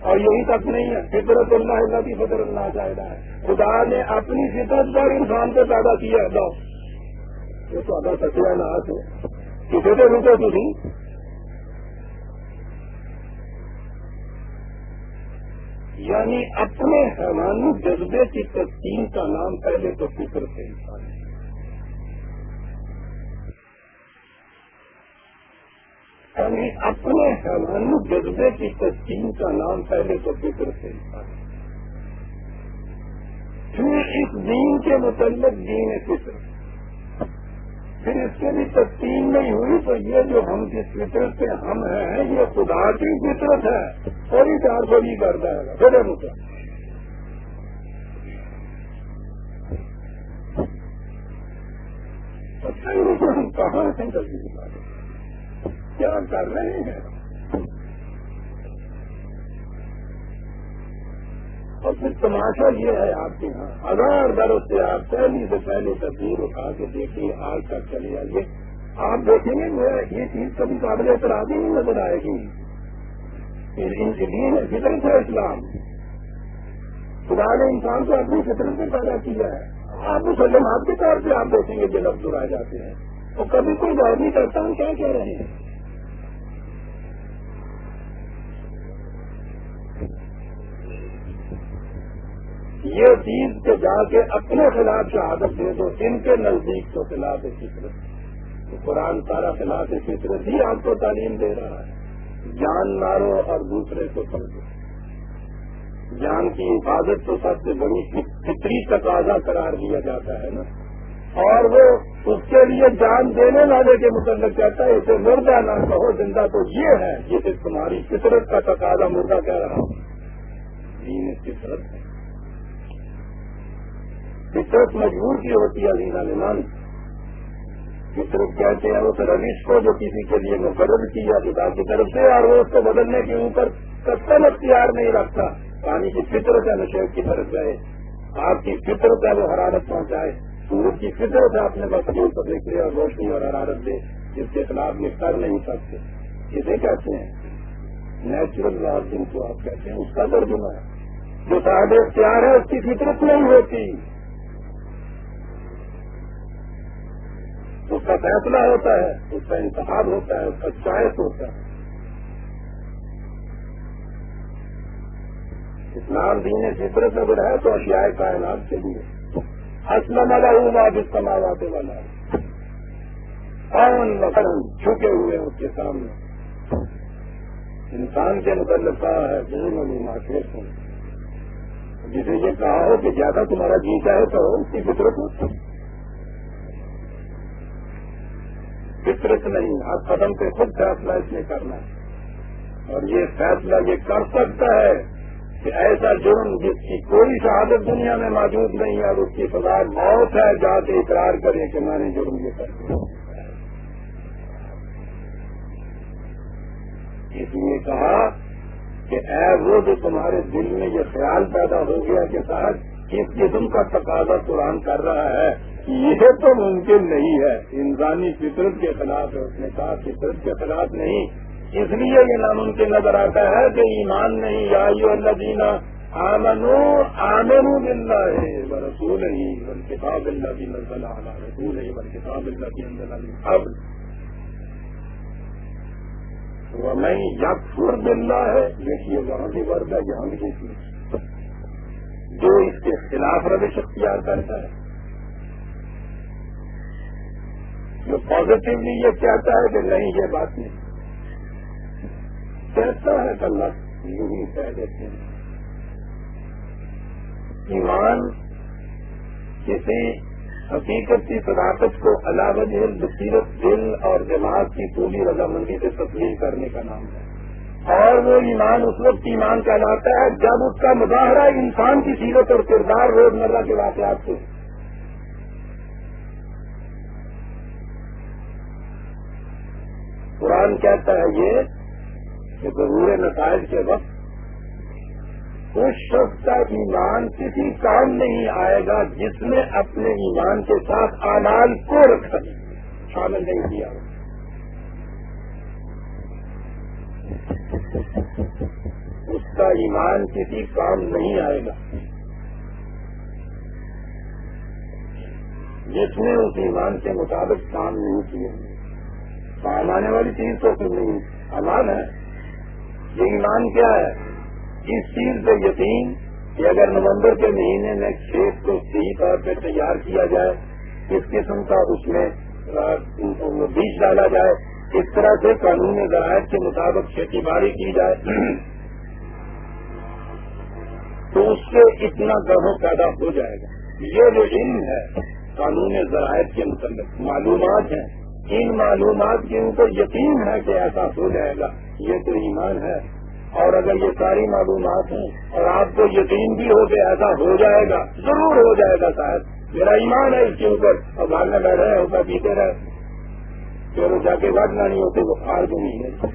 اور یہی تک نہیں ہے۔ فطرت اللہ اللہ کی فطر اللہ چاہتا ہے۔ خدا نے اپنی فطرت پر انسان کو پیدا کیا ہے۔ یہ تو ادا سچا ناس ہے۔ کسی سے روکو تھی یعنی اپنے حیوانی جذبے کی تقسیم کا نام پہلے تو فکر سے انسان ہے۔ یعنی اپنے حیوانی جذبے کی تقسیم کا نام پہلے تو فکر سے انسان ہے۔ پھر اس دین کے متعلق دین فطر پھر اس سے بھی تقسیم نہیں ہوئی تو یہ جو ہم جس فطرت سے ہم ہیں، یہ خدا کی فطرت ہے۔ تھوڑی چار سو بھی کرتا ہے بڑے مجھے ہم کہاں سے جلدی کیا کر رہے ہیں اور پھر تماشا یہ ہے آپ کے یہاں ہزار درد سے آپ پہلی سے پہلے تصویر اٹھا کے دیکھیے آج تک چلے آئیے آپ دیکھیں گے یہ چیز کبھی قابل اعتراض ہی نہیں نظر آئے گی ان کے دین فطرت ہے اسلام۔ خدا نے انسان کو اپنی فطرت سے پیدا کیا ہے۔ آپ مسلمات کے طور پہ آپ دیکھیں گے جو لفظ اڑائے جاتے ہیں، تو کبھی کوئی غور نہیں کرتا، ہم کیا کہہ رہے ہیں؟ یہ چیز کے جا کے اپنے خلاف شہادت دے دو، ان کے نزدیک تو خلاف فطرت۔ قرآن سارا خلاف فطرت ہی آپ کو تعلیم دے رہا ہے۔ جان مارو اور دوسرے کو سمجھو۔ جان کی حفاظت تو سب سے بڑی فطری تقاضا قرار دیا جاتا ہے نا۔ اور وہ اس کے لیے جان دینے والے کے متعلق کہتا ہے، اسے مردہ نہ کہو، زندہ تو یہ ہے جسے تمہاری فطرت کا تقاضا مردہ کہہ رہا ہوں۔ دین فطرت ہے۔ فطرت مجبور کی ہوتی ہے عزیزہ نمان فطرت کہتے ہیں اس روش کو جو کسی کے لیے مقرر کیا، خدا کی طرف سے، اور وہ اس کو بدلنے کے اوپر کتن اختیار نہیں رکھتا۔ پانی کی فطرت ہے، نشیب کی طرف جائے۔ آپ کی فطرت ہے، وہ حرارت پہنچائے۔ سورج کی فطرت ہے، اپنے بچوں کو دیکھ اور روشنی اور حرارت دے، جس کے خلاف یہ کر نہیں سکتے۔ اسے کہتے ہیں نیچرل راج جن کو آپ کہتے ہیں، اس کا ترجمہ ہے۔ جو صاحب اختیار ہے، اس کی فطرت نہیں ہوتی۔ اس کا فیصلہ ہوتا ہے، اس کا انتخاب ہوتا ہے، اس کا چوائس ہوتا ہے۔ اسلام دین فطرت اگر ہے تو اشیاء کائنات کے لیے۔ اسلم والا جس کماواتے والا کون مکرم چھکے ہوئے اس کے سامنے؟ انسان کے متعلق کہا ہے دونوں مارکیٹ ہوں جسے یہ کہا ہو کہ زیادہ تمہارا جیتا ہے تو اس کی فطرت ہوتی فطرت نہیں ہر قدم پہ خود فیصلہ اس نے کرنا ہے۔ اور یہ فیصلہ یہ کر سکتا ہے کہ ایسا جرم جس کی کوئی شہادت دنیا میں موجود نہیں ہے اور اس کی سزا موت ہے جا کے اقرار کریں کہ میں نے جرم یہ کر دیا۔ اس لیے کہا کہ اے وہ جو تمہارے دل میں یہ خیال پیدا ہو گیا کہ صاحب کس قسم کا تقاضا قرآن کر رہا ہے۔ یہ تو ممکن نہیں ہے۔ انسانی فطرت کے خلاف ہے اس نے کہا فطرت کے خلاف نہیں۔ اس لیے یہ ناممکن نظر آتا ہے کہ ایمان نہیں۔ یا اللہ دینا آمنو آمنو ملنا ہے رسول ہی بل کتاب اللہ کی نظر آنا رسول ہی بل کتاب اللہ کی نظر اب وہ میں یکفر دلہ ہے دیکھیے وہاں بھی ورد ہے، یہاں بھی دیکھیے۔ جو اس کے خلاف روش اختیار کرتا ہے۔ جو پازیٹیولی یہ کہتا ہے کہ نہیں، یہ بات نہیں۔ کہتا ہے کہ اللہ یوں ہی کہہ دیتے ہیں ایمان کسی حقیقت کی صداقت کو علاوہ بصیرت دل اور دماغ کی پوری رضامندی سے تسلیم کرنے کا نام ہے۔ اور وہ ایمان اس وقت ایمان کہلاتا ہے جب اس کا مظاہرہ انسان کی سیرت اور کردار روز مرہ کے واقعات سے۔ قرآن کہتا ہے یہ کہ ضرور نتائج کے وقت اس شخص کا ایمان کسی کام نہیں آئے گا جس نے اپنے ایمان کے ساتھ آمان کو رکھا، شامل نہیں کیا۔ ہو اس کا ایمان کسی کام نہیں آئے گا۔ جس نے اس ایمان کے مطابق کام نہیں کیے۔ کام آنے والی چیز تو پھر نہیں۔ امان ہے۔ یہ ایمان کیا ہے؟ اس چیز پہ یقین کہ اگر نومبر کے مہینے میں کھیت کو صحیح طور پہ تیار کیا جائے، کس قسم کا اس میں بیج ڈالا جائے اس طرح سے قانون ذرائع کے مطابق کھیتی باڑی کی جائے۔ تو اس سے اتنا گڑھوں پیدا ہو جائے گا۔ یہ جو علم ہے، قانون ذرائع کے متعلق معلومات ہیں۔ ان معلومات کے اوپر یقین ہے کہ ایسا ہو جائے گا۔ یہ تو ایمان ہے۔ اور اگر یہ ساری معلومات ہیں اور آپ کو یقین بھی ہو کہ ایسا ہو جائے گا، ضرور ہو جائے گا شاید میرا ایمان ہے اس کے اوپر۔ اور بعد بیٹھ رہے ہوتا پیتے رہے پھر وہ جا کے بٹنا نہیں ہوتے، وہ ہار بھی نہیں ہے۔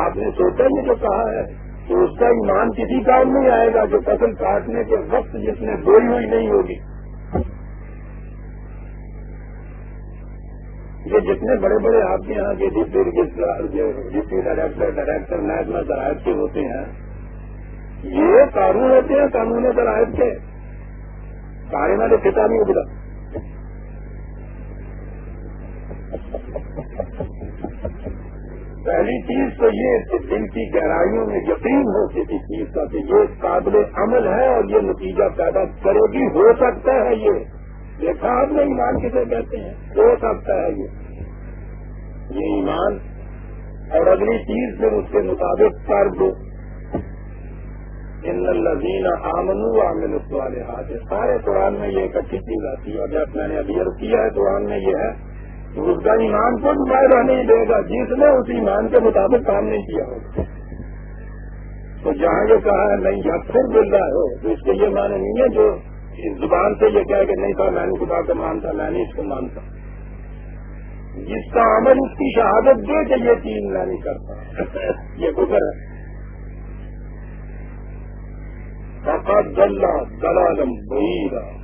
آپ نے سوچا یہ جو کہا ہے کہ اس کا ایمان کسی کام نہیں آئے گا جو فصل کاٹنے کے وقت جس میں بوئی ہوئی نہیں ہوگی۔ یہ جتنے بڑے بڑے آپ کے یہاں کے ڈپٹی ڈپٹی ڈائریکٹر ڈائریکٹر محکمہ ذرائع کے ہوتے ہیں، یہ قانون ہوتے ہیں قانون ذرائع کے۔ سارے والے پتا نہیں ابلا پہلی چیز تو یہ کہ دل کی گہرائیوں میں یقین ہو کسی چیز کا کہ یہ قابل عمل ہے اور یہ نتیجہ پیدا کرے گی، ہو سکتا ہے یہ۔ دیکھا آپ نے ایمان کسے کہتے ہیں؟ ہو سکتا ہے یہ۔ یہ ایمان۔ اور اگلی چیز پھر اس کے مطابق کر دو۔ ان لذین آمن عامل والے ہاتھ سارے قرآن میں یہ ایک اچھی چیز آتی ہے اور جب میں نے ابھی کیا ہے، قرآن میں یہ ہے اس کا ایمان کو باہر نہیں دے گا؟ جس نے اس ایمان کے مطابق کام نہیں کیا۔ ہوگا تو جہاں یہ کہا ہے، نہیں یا پھر مل رہا ہو تو اس کے یہ معنی نہیں ہے جو اس زبان سے یہ کہہ کہ نہیں تھا، میں نے خدا کو مانتا میں نہیں اس کو مانتا جس کا عمل اس کی شہادت دے کہ یہ چیز میں نہیں کرتا۔ یہ گزر ہے۔ فقط دلہ دلالم بہیرا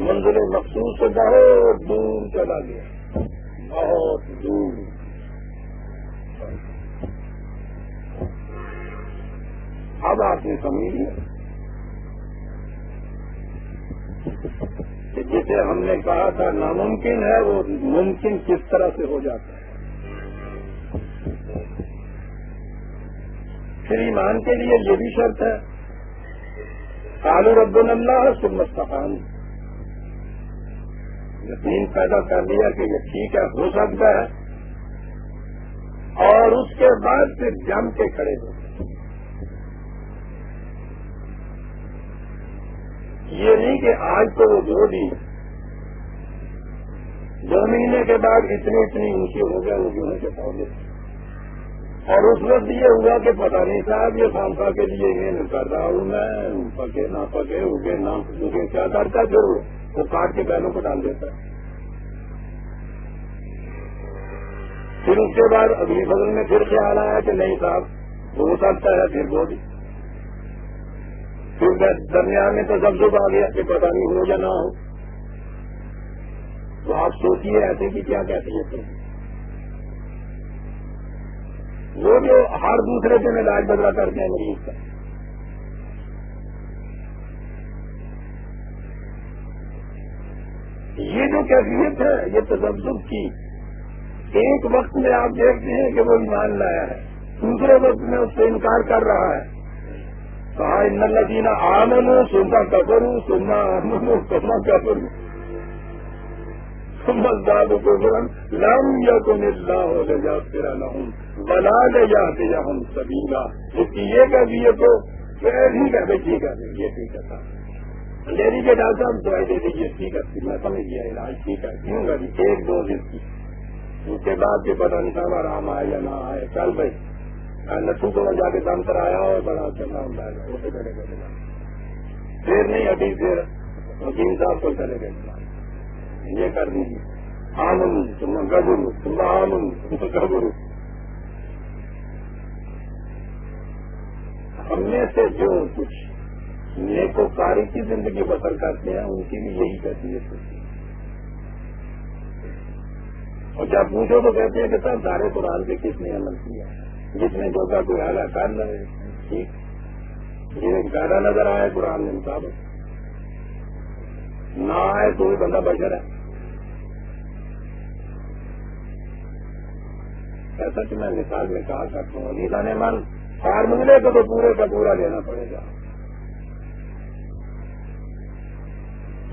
منزل مخصوص سے بہت دور چلا گیا۔ بہت دور۔ اب آپ نے سمجھ لیا کہ جسے ہم نے کہا تھا ناممکن ہے، وہ ممکن کس طرح سے ہو جاتا ہے۔ پھر ایمان کے لیے یہ بھی شرط ہے۔ کالو رب اللہ سمت سفان یقین پیدا کر لیا کہ یہ ٹھیک ہے، ہو سکتا ہے۔ اور اس کے بعد پھر جم کے کھڑے ہو۔ یہ نہیں کہ آج تو وہ دو دی دو مہینے کے بعد اتنی اتنی اونچی ہو گیا وہ گیہوں کے پودے اور اس وقت یہ ہوا کہ پتا نہیں صاحب، یہ سانفا کے لیے یہ کر رہا ہوں میں پکے، نہ پکے، اگے نہ اگے، کیا کرتا؟ ضرور۔ وہ کاٹ کے بیلوں کو ڈال دیتا ہے۔ پھر اس کے بعد اگلی فصل میں پھر خیال آیا کہ نہیں صاحب، ہو سکتا ہے، پھر وہ بھی۔ پھر درمیان میں تو سب آ گیا کہ پتا نہیں ہو یا نہ ہو۔ تو آپ سوچیے ایسے کہ کیا کہتے ہیں۔ وہ جو ہر دوسرے دن علاج بدلا کرتے ہیں مریض کا۔ یہ جو کیفیت ہے، یہ تصدق کی۔ ایک وقت میں آپ دیکھتے ہیں کہ وہ ایمان لایا ہے، دوسرے وقت میں اس سے انکار کر رہا ہے۔ کہا، ان لدین آمن سننا کبروں سننا آمن سننا کبروں سمجھدار کو برن لم یا تو نہ ہو لے جا تیرا نہ ہوں بنا لے جاتے یا ہم سبھی کا اس کی یہ کہہ دیے تو ٹھیک ہے ٹھیک ہے یہ ٹھیک ہے۔ ڈیری کے ڈاکٹر صاحب دوائی دے دیجیے ٹھیک ہے میں سمجھ گیا علاج ٹھیک ہے کیوں گا جی ایک دو دن کی اس کے بعد بھی پتا نہیں صاحب آرام آئے یا نہ آئے چل بھائی لٹو کو جا کے دم کر آیا اور بڑا چلنا ہوں کرے گا پھر نہیں ابھی پھر وکیل صاحب کو چلے گئے یہ کر دیجیے آمن تم گبرو تم آمن تم گبرو ہم میں سے جو کچھ نیکوکاری کی زندگی بسر کرتے ہیں، ان کی بھی یہی کیفیت ہوتی ہے۔ اور جب پوچھو تو کہتے ہیں کہ سر سارے قرآن پہ کس نے عمل کیا؟ جس نے جو کا کوئی اعلیٰ کر لگے ٹھیک۔ جنہیں زیادہ نظر آئے قرآن کے مطابق۔ نہ آئے تو بندہ بشر ہے۔ ایسا کہ میں مثال میں کہا کرتا ہوں علیزہ نے من فارمولے کو تو پورے کا پورا لینا پڑے گا۔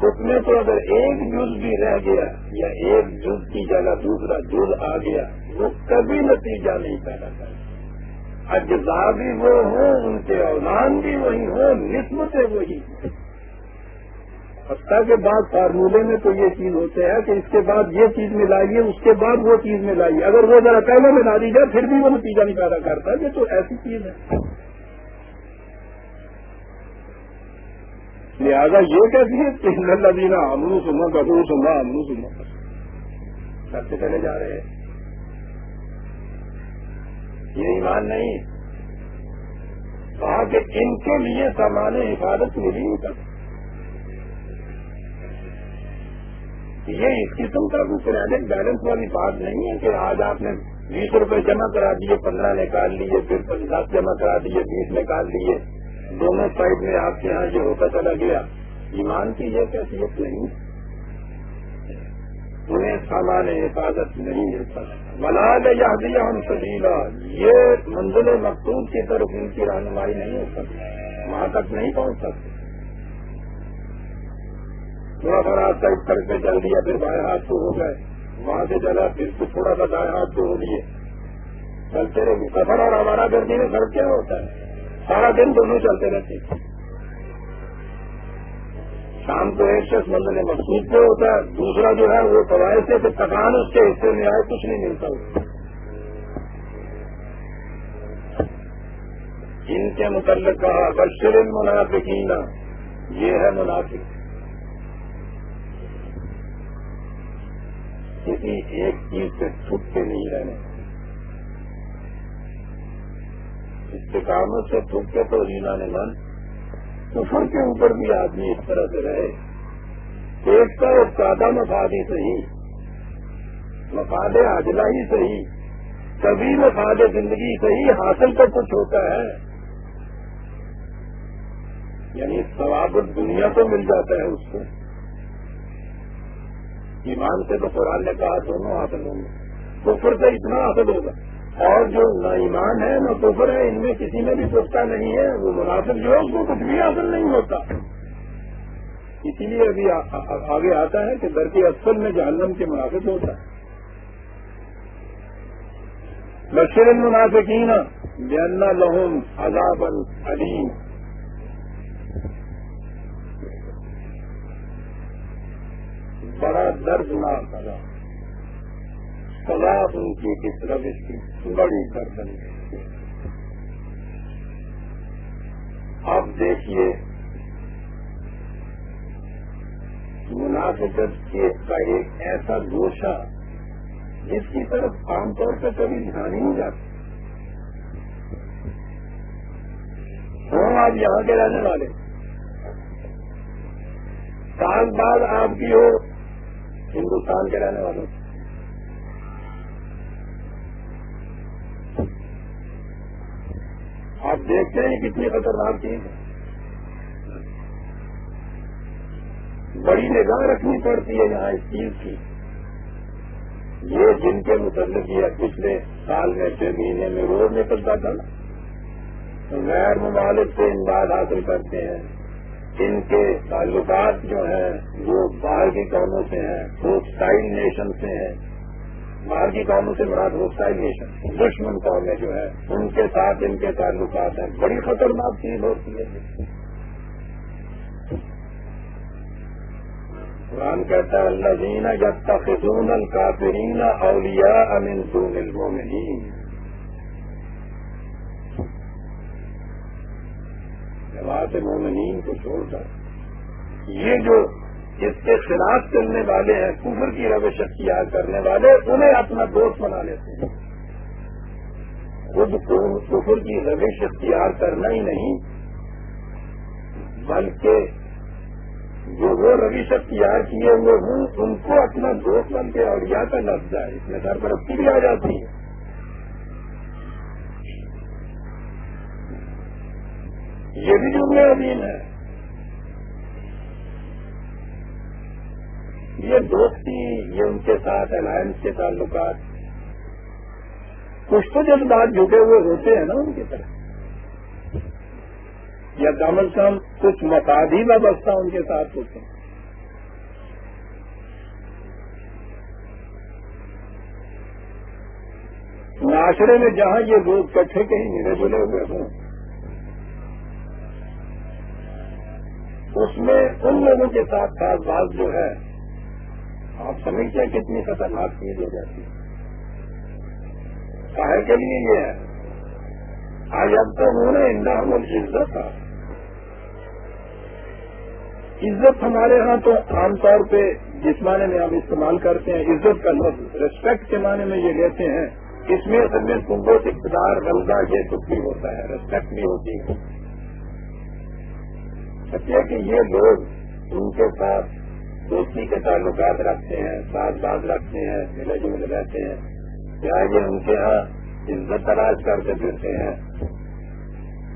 اس میں تو اگر ایک جز بھی رہ گیا یا ایک جز کی جگہ دوسرا جز آ گیا، وہ کبھی نتیجہ نہیں پیدا کر اجزا بھی وہ ہوں، ان کے اولان بھی وہی ہوں، نسبتیں وہی حتیٰ کے بعد فارمولے میں تو یہ چیز ہوتے ہے کہ اس کے بعد یہ چیز ملائیے، اس کے بعد وہ چیز ملائیے۔ اگر وہ ذرا پہلے ملا دی جائے، پھر بھی وہ نتیجہ نہیں پیدا کرتا، یہ تو ایسی چیز ہے۔ لہٰذا یہ کہتی ہے کہ اللہ دینا امن سما بدو سما امن سما کرتے چلے جا رہے ہیں۔ یہ ایمان نہیں کہا کہ ان کے لیے سامان حفاظت ملی نہیں کرتی یہ اس قسم کا بھی کریڈٹ بیلنس والی بات نہیں ہے کہ آج آپ نے بیس روپے جمع کرا دیے، پندرہ نکال لیے، پھر دس جمع کرا دیے، بیس نکال لیے۔ دونوں سائڈ میں آپ کے یہاں یہ ہوتا چلا گیا، ایمان کی یہ کیفیت نہیں۔ انہیں سامان حفاظت نہیں ملتا۔ ملاد یا دیا ہم سبیلا یہ منزل مقصود کی طرف ان کی رہنمائی نہیں ہو سکتی۔ وہاں تک نہیں پہنچ سکتے۔ تھوڑا سا راستہ اس طرح سے چل دیا، پھر بائیں ہاتھ کو ہو گئے۔ وہاں سے چلا، پھر تھوڑا سا دائیں ہاتھ کو ہو لیے۔ چلتے رہے۔ سفر اور ہمارا گردی میں فرق کیا ہوتا ہے؟ سارا دن دونوں چلتے رہتے شام کو ایک شخص مندر مقصود پہ ہوتا ہے، دوسرا جو ہے وہ سوائے سے تو تھکان اس کے حصے میں آئے کچھ نہیں ملتا۔ اس ان کے متعلق کہا، بشر منافقین یہ ہے منافق۔ کسی ایک چیز سے چھٹ کے نہیں رہنے۔ استقامت سے چھٹ تو رینا نے من کفر کے اوپر بھی آدمی اس طرح سے رہے۔ ایک کا ایک سادہ مفاد ہی صحیح، مفاد اجلا ہی صحیح، کبھی مفاد زندگی صحیح حاصل تو کچھ ہوتا ہے۔ یعنی ثوابت دنیا کو مل جاتا ہے اس کو ایمان سے تو قرآن نے کہا، دونوں حاصل ہوں گے۔ کفر سے اتنا حاصل ہوگا۔ اور جو نہ ایمان ہے، نہ کفر ہے، ان میں کسی میں بھی سوچتا نہیں ہے۔ وہ مناسب جو ہے، اس کو کچھ بھی حاصل نہیں ہوتا۔ اسی لیے ابھی آگے آتا ہے کہ در کے اصل میں جہنم کے مناسب ہوتا ہے۔ بشر منافقین جنا لہم عذاب علیم بڑا درد نہ ان کی کس روش کی بڑی گردن اب دیکھیے، منافقت کے کا ایک ایسا گوشہ جس کی طرف عام طور پہ کبھی دھیان ہی نہیں جاتا۔ ہوں آپ یہاں کے رہنے والے۔ سال بعد آپ کی ہو، ہندوستان کے رہنے والوں دیکھتے ہیں کتنی خطرناک چیز ہے بڑی نگاہ رکھنی پڑتی ہے یہاں اس چیز کی۔ یہ جن کے متعلق یہ پچھلے سال میں چھ مہینے میں روز نکلتا تھا غیر ممالک سے امداد حاصل کرتے ہیں۔ ان کے تعلقات جو ہیں، وہ باہر کی قوموں سے ہیں ہوسٹائل نیشن سے ہیں۔ باہر کی قوموں سے مراد ہوسٹائل نیشن دشمن قومیں جو ہے، ان کے ساتھ ان کے تعلقات ہیں۔ بڑی خطرناک چیز ہوتی ہے۔ قرآن کہتا ہے اللہ جینا جب تک الکافرین اولیاء امن دون المومنین جماعت مومنین کو چھوڑ کر۔ یہ جو اس کے خلاف چلنے والے ہیں، کفر کی روش اختیار کرنے والے، انہیں اپنا دوست بنا لیتے ہیں۔ خود کفر کی روش اختیار کرنا ہی نہیں، بلکہ جو وہ روش اختیار کیے ہوئے ہوں، ان کو اپنا دوست بن کے اور یا کا لفظ ہے۔ اس میں سرپرستی بھی آ جاتی ہے۔ یہ بھی جملے ادھین ہے۔ یہ دوستی، یہ ان کے ساتھ الائنس کے تعلقات۔ کچھ تو جذبات جھکے ہوئے ہوتے ہیں نا ان کی طرف۔ یا کم از کم کچھ مفادی وابستہ ان کے ساتھ ہوتے ہیں۔ معاشرے میں جہاں یہ لوگ کٹھے کہیں ملے جلے ہوئے ہوں، اس میں ان لوگوں کے ساتھ خاص بات جو ہے آپ سمجھتے ہیں کتنی خطرناک چیز ہو جاتی ہے۔ کہے کے لیے یہ ہے۔ آج اب تو انہوں نے انڈا عزت۔ تھا عزت ہمارے ہاں تو عام طور پہ جس معنی میں ہم استعمال کرتے ہیں، عزت کا لفظ ریسپیکٹ کے معنی میں یہ لیتے ہیں۔ اس میں اصل میں قوت اقتدار غلطہ یہ کچھ بھی ہوتا ہے ریسپیکٹ بھی ہوتی ہے۔ سچے کہ یہ لوگ ان کے ساتھ دوستی کے تعلقات رکھتے ہیں، ساتھ بات رکھتے ہیں، ملے جلے رہتے ہیں۔ کیا یہ ان کے ہاں عزت تلاش کرتے پھرتے ہیں۔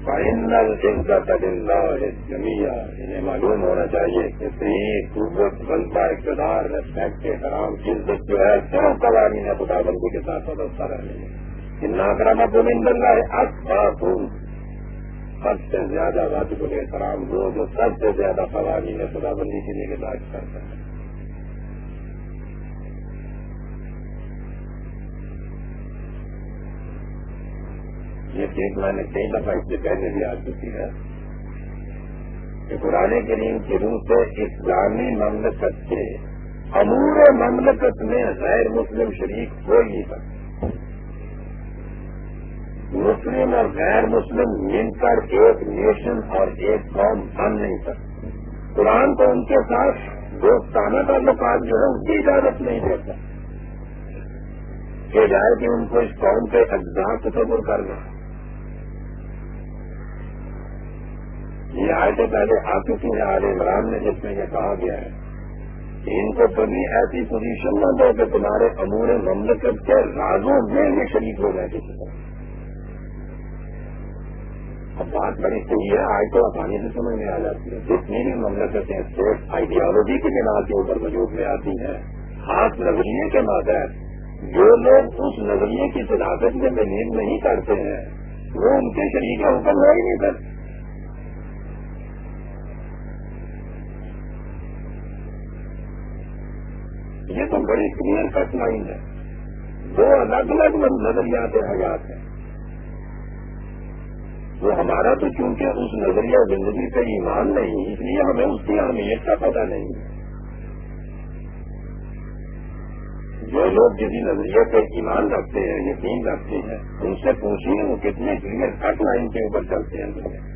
فائنل عزت اللہ جمیا انہیں معلوم ہونا چاہیے کہ صحیح، قوت غلطہ اقتدار ریسپیکٹ کے حرام عزت جو ہے صرف قوانین خدا بندی کے ساتھ وابستہ رہنے ان کرامہ گوبند اللہ ہے اب سب سے زیادہ واجب الاحترام وہ جو سب سے زیادہ قوانین خدا بندی کی نگہداشت کرتا ہے۔ یہ چیز میں نے کئی دفعہ اس سے پہلے بھی آ چکی ہے کہ قرآن کریم کی روح سے اسلامی مملکت کے امور مملکت میں غیر مسلم شریک ہو نہیں سکتا مسلم اور غیر مسلم مل کر ایک نیشن اور ایک قوم بن نہیں سکتے۔ قرآن کو ان کے ساتھ دوستانہ تعلقات جو ہے اس کی اجازت نہیں دیتا کہ جائے کہ ان کو اس قوم کے اجزاء تصور کرنا۔ یہ آئے تھے پہلے آ چکی ہیں آل عمران میں، جس میں یہ کہا گیا ہے کہ ان کو کبھی ایسی پوزیشن نہ دو کہ تمہارے امور مملکت کے رازوں میں یہ شریک ہو جائے۔ کسی طرح اب بات بڑی صحیح ہے، آج تو آسانی سے سمجھ میں آ جاتی ہے۔ جتنی بھی مملکتیں اسٹیٹ آئیڈیالوجی کی بنا کے اوپر وجود میں آتی ہیں۔ خاص نظریے کے ماتحت جو لوگ اس نظریے کی صداقت میں بلیو نہیں کرتے ہیں، وہ ان کے شریک حکم ہو ہی نہیں کرتے یہ تو بڑی کلیئر کٹ لائن ہے۔ دو الگ الگ نظریات حیات ہیں۔ وہ ہمارا تو چونکہ اس نظریہ زندگی پہ ایمان نہیں، اس لیے ہمیں اس کی اہمیت کا پتہ نہیں۔ جو لوگ کسی نظریے پہ ایمان رکھتے ہیں، یقین رکھتے ہیں، ان سے پوچھیے وہ کتنے کلیئر کٹ لائن کے اوپر چلتے ہیں۔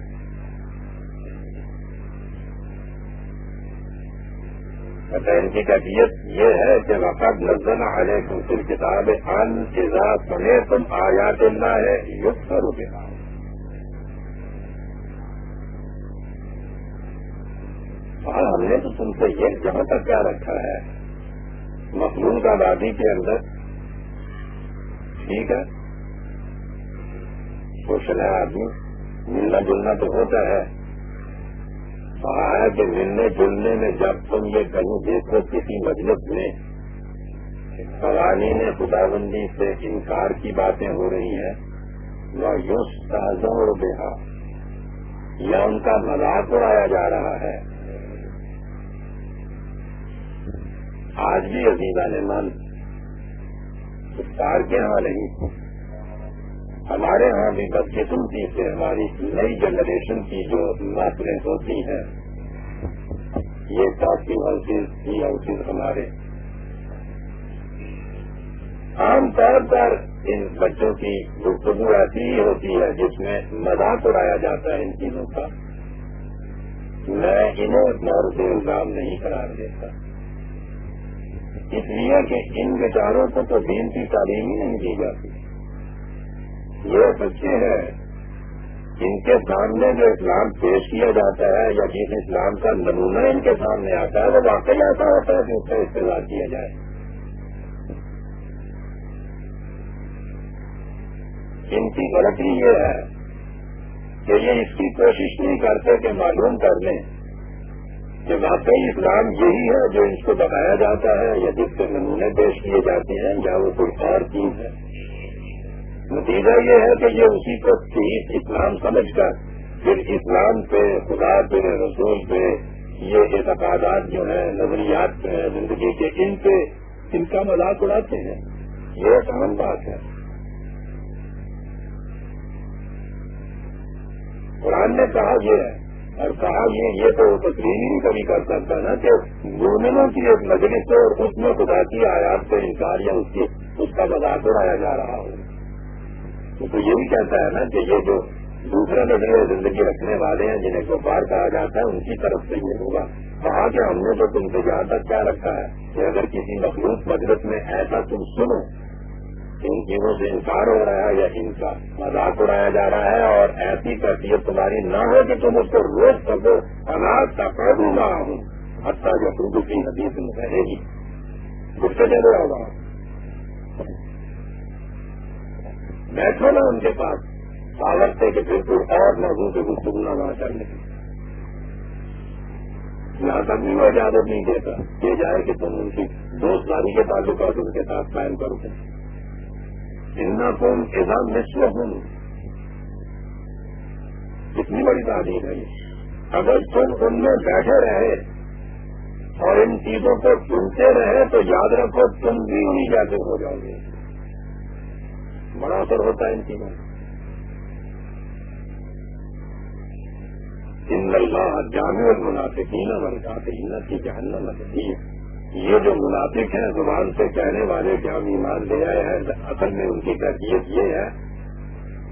اچھا، ان کی کیفیت یہ ہے کہ وقت نظر آنے کو کتاب ان سمے تم آیات اللہ ہے یوگ کرو اور ہم نے تو تم سے یہ جہاں تک کیا رکھا ہے مخلوق آبادی کے اندر۔ ٹھیک ہے؟ سوشل ہے آدمی، ملنا جلنا تو ہوتا ہے۔ کہ ملنے جلنے میں جب تم یہ کہیں دیکھو کسی مجلس میں، قوانین خدا بندی سے انکار کی باتیں ہو رہی ہیں۔ وہ یوں تازہ اور یا ان کا مذاق اڑایا جا رہا ہے۔ آج بھی عزیزہ نے من کے ہاں نہیں، ہمارے ہاں بھی بدقسمتی سے ہماری نئی جنریشن کی جو نسلیں ہوتی ہیں، یہ کافی ہاؤسز ای ہاؤسز ہمارے۔ عام طور پر ان بچوں کی گفتگو ایسی ہی ہوتی ہے جس میں مذاق اڑایا جاتا ہے ان چیزوں کا۔ میں انہیں طور سے الزام نہیں قرار دیتا۔ اس لیے کہ ان بیچاروں کو تو دین کی تعلیم ہی نہیں دی جاتی۔ یہ بچے ہیں۔ ان کے سامنے جو اسلام پیش کیا جاتا ہے یا جس اسلام کا نمونہ ان کے سامنے آتا ہے، وہ واقعی ایسا ہوتا ہے کہ اس کا استعمال کیا جائے۔ ان کی غلطی یہ ہے کہ یہ اس کی کوشش نہیں کرتے کہ معلوم کر لیں۔ کہ واقعی اسلام یہی ہے جو اس کو بتایا جاتا ہے یا جس کے نمونے پیش کیے جاتے ہیں یا وہ کوئی اور چیز ہے۔ نتیجہ یہ ہے کہ یہ اسی کو صحیح اسلام سمجھ کر، پھر اسلام پہ، خدا پہ، رسول پہ، یہ اعتقادات جو ہیں، نظریات پہ ہیں زندگی کے ان پہ، ان کا مذاق اڑاتے ہیں۔ یہ ایک اہم بات ہے۔ قرآن نے کہا یہ ہے اور کہا یہ یہ تو تسلیم ہی کبھی کر سکتا نا کہ مومنوں کی ایک مجلس اور اس میں خدا کی آیات سے انکار یا اس کی اس کا مذاق اڑایا جا رہا ہو۔ تو یہ بھی کہتا ہے نا کہ یہ جو دوسرے نظریہ زندگی رکھنے والے ہیں جنہیں کو کہا جاتا ہے، ان کی طرف سے یہ ہوگا۔ کہا کہ ہم نے تو تم سے جہاں تک کیا رکھا ہے کہ اگر کسی مخلوط مجلس میں ایسا تم سنو ان چیزوں سے انکار ہو رہا ہے یا ان کا مذاق اڑایا جا رہا ہے اور ایسی ترتیب تمہاری نہ ہو کہ تم اس کو روک سکو اناج کا قابو نہ ہوں۔ حتیٰ جو اردو کی حدیث میں رہے گی۔ اس سے چلے ہوگا بیٹھو نا ان کے پاس۔ پاور سے کہ بالکل اور موضوع سے گفتگو نہ کرنے کی یہاں تک بھی وہ اجازت نہیں دیتا۔ یہ جائے کہ تم ان کی دوست داری کے تعلقات ان کے ساتھ قائم کرو۔ گے اتنا تم ایسا مشر ہوں اتنی بڑی تعلیم ہے اگر تم ان میں بیٹھے رہے اور ان چیزوں کو سنتے رہے تو یاد رکھو تم بھی انہیں جیسے ہو جاؤ گے. بڑا اثر ہوتا ہے ان چیزوں ان اللہ جامع المنافقین والکافرین کی جہنم ہے یہ جو منافق ہیں، زبان سے کہنے والے کہ ہم ایمان لے آئے ہیں، اصل میں ان کی تربیت یہ ہے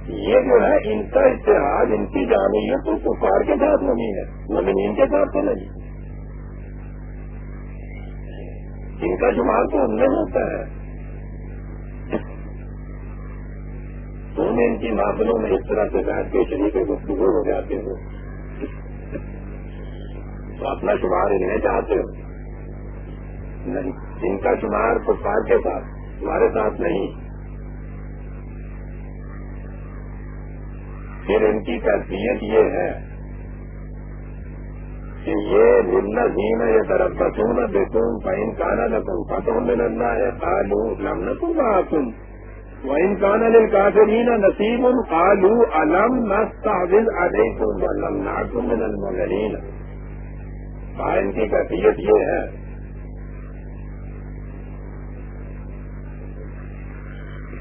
یہ جو ہے، ان کا اتحاد، ان کی جامعیت تو کفار کے ساتھ نہیں ہے زمین کے ساتھ تو نہیں۔ ان کا شمار تو ان میں ہوتا ہے۔ تم ان کی محفلوں میں اس طرح سے بیٹھ کے شریک گفتگو ہو جاتے ہو۔ تو اپنا شمار انہیں چاہتے ہو۔ نہیں۔ ان کا شمار کفار کے ساتھ، تمہارے ساتھ نہیں۔ پھر ان کی تربیت یہ ہے کہ یہ ملنا جینا یہ طرف بسوں نہ دیکھوں پائن کانا نہ تم فتح ملنا ہے کالو لم نہ تم وَإِن كَانَ لِلْكَافِرِينَ نَصِيبٌ قَالُوا أَلَمْ نَسْتَعْوِذْ عَلَيْكُمْ وَلَمْ نَعْكُمْ مِنَ الْمُؤْمِنِينَ قائم کی کیفیت یہ ہے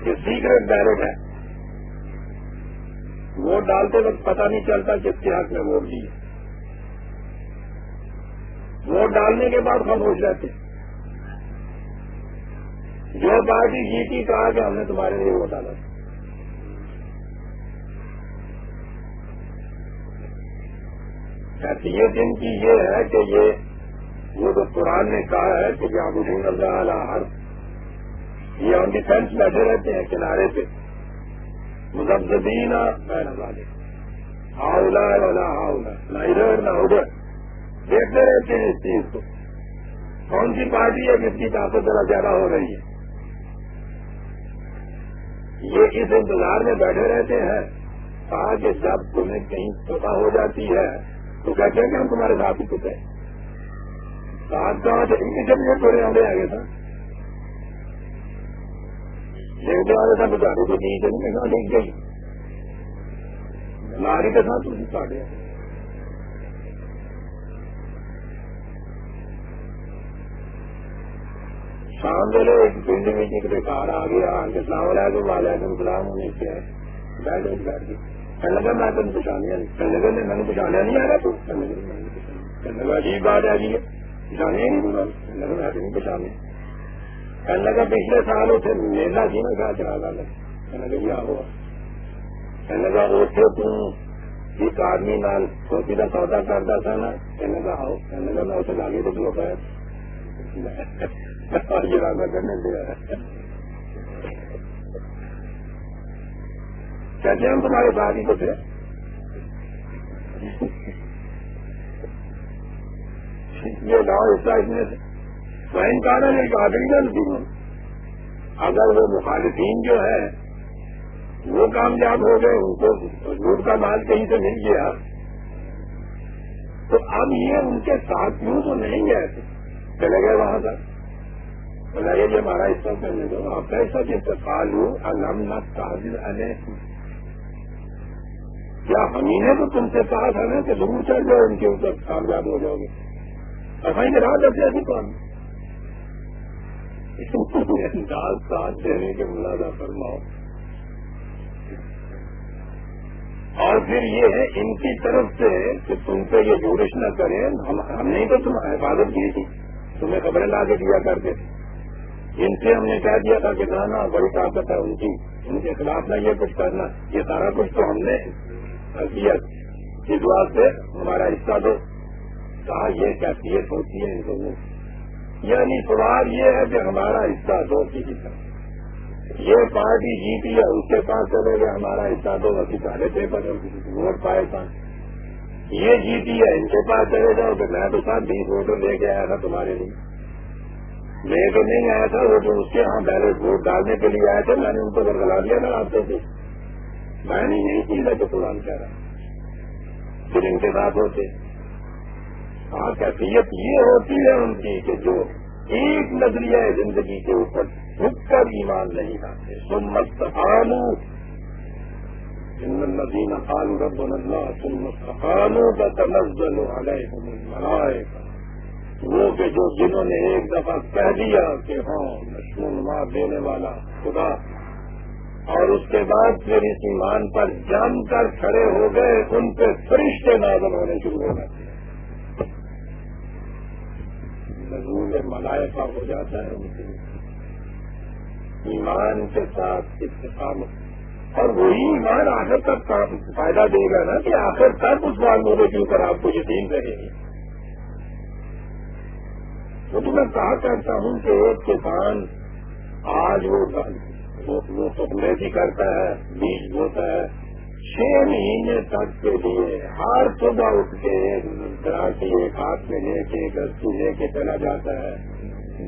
کہ سیکرٹ بیلٹ ہے۔ ووٹ ڈالتے وقت پتہ نہیں چلتا کس کے حق میں ووٹ دیے۔ ووٹ ڈالنے کے بعد خاموش رہتے۔ جو پارٹی جیتی کہا کہ ہم نے تمہارے لیے ووٹ ڈالا۔ حیثیت ان کی یہ ہے کہ یہ وہ جو قرآن نے کہا ہے کہ جہاں بدین اللہ ہر یہ آن ڈیفینس بیٹھے رہتے ہیں کنارے پہ۔ مزبین والے ہاؤلا والا ہاؤلا نہ ادھر نہ ادھر۔ دیکھتے رہتے ہیں اس چیز کو۔ کون سی پارٹی ہے جس کی طاقت ذرا زیادہ ہو رہی ہے؟ یہ اس انتظار میں بیٹھے رہتے ہیں کہا کہ جب تمہیں کہیں پتا ہو جاتی ہے، تو کہتے ہیں کہ ہم تمہارے ساتھ ہی کچھ ہیں۔ ساتھ کہاں سے ان کے جب یہ تھوڑے آگے آگے تھا۔ دیکھتے والے تھا بچارے کو نہیں چلی دیکھ گئی؟ لاری شام ویلے ایک پنڈ میں ایک بیکار آ گیا۔ السلام علیکم، وعلیکم السلام ہونے سے بیٹھ گئی بیٹھ گئی کہنے لگا، میں تم پچھانیا نہیں۔ کہنے لگا میں نے پچھانا نہیں آ رہا تو؟ کہنے لگا عجیب بات آ گئی ہے۔ پچھانے نہیں بولا کہنے لگا، میں نہیں پچھانے کہنے لگا پچھلے سال اتنے میلا جی سی نا کہا چلا گا کہنے لگا کیا ہوا؟ کہنے لگا اتنے تم ایک آدمی نال سوچی کا سودا کرتا تھا نا۔ کہنے کا آؤ۔ کہنے کا میں اسے لاگے تو کیوں ہے۔ ارادہ کرنے دیا۔ کہتے ہم تمہارے ساتھ ہی تو تھے۔ یہ گاؤں حصہ اس میں سوئن کارن ایک آدمی غلطی اگر وہ مخالفین جو ہے وہ کامیاب ہو گئے، ان کو لوٹ کا مال کہیں سے مل گیا، تو اب یہ ان کے ساتھ یوں تو نہیں گئے تھے چلے گئے وہاں تک بلا یہ ہمارا حصہ کرنے دو آپ کا حصہ جیسے پالو الحمد علیہ کیا ہمیں نے تو تم سے کہا تھا نا کہ ضرور چل جاؤ، ان کے اوپر کامیاب ہو جاؤ گے۔ افائی راہ دیتے ایسی کون؟ انداز ساتھ دینے کے ملازہ فرماؤ۔ اور پھر یہ ہے ان کی طرف سے کہ تم پہ یہ جورش نہ کریں ہم نے تو تم حفاظت کی تھی، تمہیں خبریں لا کے دیا کرتے تھے۔ ان سے ہم نے کہہ دیا تھا کہ نہ بڑی طاقت ہے ان کی، ان کے خلاف نہ یہ کچھ کرنا، یہ سارا کچھ تو ہم نے کیا۔ اس واسطے ہمارا حصہ دو۔ کہا یہ کیفیت ہوتی ہے ان لوگوں یعنی سوال یہ ہے کہ ہمارا حصہ دو کسی طرح یہ پارٹی جیتی ہے، اس کے پاس چلے گئے، ہمارا حصہ دو وقت سارے پیپر ووٹ پائے تھا۔ یہ جیتی ہے ان کے پاس چلے جاؤ کہ میں تو ساتھ بیس ووٹر لے کے آیا تھا تمہارے لیے۔ لے کے نہیں آیا تھا، وہ جو اس کے ہاں بیلٹ ووٹ ڈالنے کے لیے آئے تھے، میں نے ان کو برگلا دیا تھا راستے سے میں نے یہی چیز ہے کہ قرآن کہہ رہا۔ پھر ان کے ساتھ ہوتے۔ ہاں کیفیت یہ ہوتی ہے ان کی کہ جو ایک نظریہ زندگی کے اوپر جھک کر ایمان نہیں لاتے سمت آلو ندین خان رب اللہ سمت خانوں کا تنزل علیہ وہ کہ جو جنہوں نے ایک دفعہ کہہ دیا کہ ہاں مشہور ماں دینے والا خدا، اور اس کے بعد پھر اس ایمان پر جم کر کھڑے ہو گئے، ان پہ فرشتے نازل ہونے شروع ہو گئے نزول ملائکہ ہو جاتا ہے ان کے لیے۔ ایمان کے ساتھ استقامت اور وہی ایمان آخر تک فائدہ دے گا نا کہ آخر تک اس معلومے کے اوپر آپ کو یقین رہے گی۔ وہ تو میں کہا کرتا ہوں کہ ایک کسان آج وہ سپنے بھی کرتا ہے بیج بوتا ہے چھ مہینے تک کے لیے ہر صبح اٹھ کے ایک ایک ہاتھ میں لے کے گرتی لے کے چلا جاتا ہے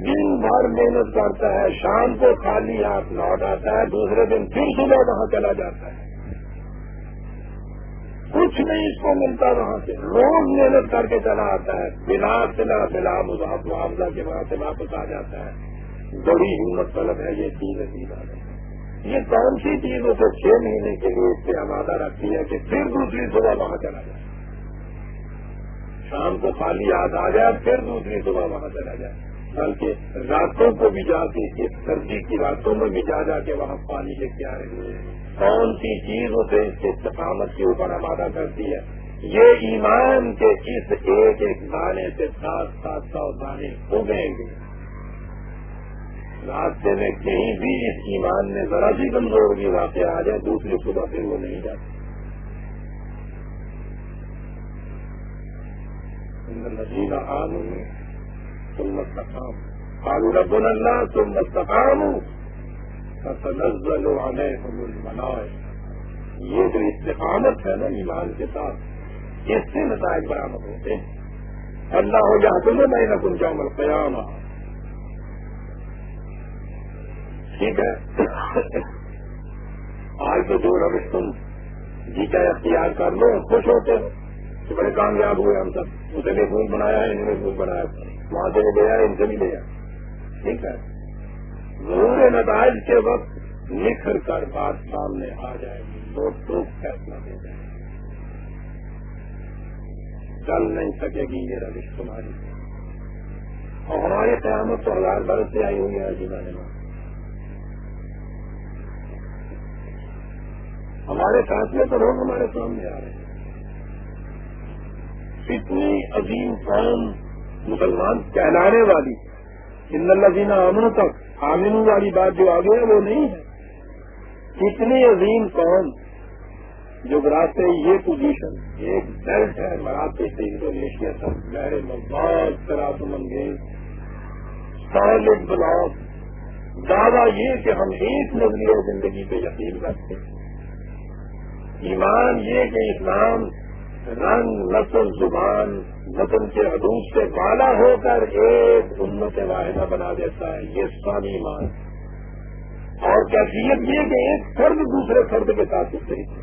دن بھر محنت کرتا ہے شام کو خالی ہاتھ لوٹ آتا ہے دوسرے دن پھر صبح وہاں چلا جاتا ہے کچھ نہیں اس کو ملتا وہاں سے روز محنت کر کے چلا آتا ہے بنا سلا بلا معاوضہ کے وہاں سے واپس آ جاتا ہے بڑی ہمت طلب ہے یہ چیز ہے یہ کون سی چیز اسے چھ مہینے کے لیے اس سے آمادہ رکھتی ہے کہ پھر دوسری صبح وہاں چلا جائے؟ شام کو خالی ہاتھ آ جائے پھر دوسری صبح وہاں چلا جائے۔ بلکہ راتوں کو بھی جا کے اس سردی کی راتوں میں بھی جا جا کے وہاں پانی لے کے آ رہے ہیں کون سی چیز اسے اس کے استقامت کے اوپر آمادہ کرتی ہے؟ یہ ایمان کے اس ایک ایک دانے سے سات سات سو دانے اگیں گے۔ راستے میں کہیں بھی اس ایمان میں ذرا سی کمزور کی واقع آ جائے دوسری صبح پھر وہ نہیں جاتی نظیرہ عام ثم استقام قالوا ربنا الله ثم استقاموا فتنزل عليهم الملائكة۔ یہ جو استقامت ہے نا ایمان کے ساتھ، اس سے نتائج برآمد ہوتے ہیں۔ اللہ ہو جا تم میں نہ کن جاؤں قیام ٹھیک ہے۔ آج تو جو روش تم جیتا اختیار کر لو، خوش ہوتے ہو کہ بڑے کامیاب ہوئے ہم سب۔ اسے بھی پھول بنایا، انہوں نے پھول بنایا۔ وہاں سے بھی لیا ان سے بھی لیا ٹھیک ہے۔ ضرور نتائج کے وقت نکھر کر بات سامنے آ جائے گی۔ دو ٹوک فیصلہ دے جائے چل نہیں سکے گی یہ روش تمہاری۔ اور ہماری قیامت تو ہزار برس سے آئی ہوئی ہے جنہوں نے ہمارے فیصلے تو لوگ ہمارے سامنے آ رہے ہیں۔ اتنی عظیم قوم مسلمان کہلانے والی، ان اللہ جینا امن تک آمن والی بات جو آگے ہے وہ نہیں ہے۔ اتنی عظیم قوم جو جغرافی یہ پوزیشن، ایک بیلٹ ہے مراٹھی سے انڈونیشیا تک بحر ممباد طرح منگیز سالڈ بلاک دعویٰ یہ کہ ہم ایک نظریہ زندگی پہ یقین رکھتے ہیں۔ ایمان یہ کہ اسلام رنگ نسل زبان نسل کے حدود سے بالا ہو کر ایک امت واحدہ بنا دیتا ہے، یہ سب ایمان اور کیفیت یہ کہ ایک فرد دوسرے فرد کے ساتھ اس طریقے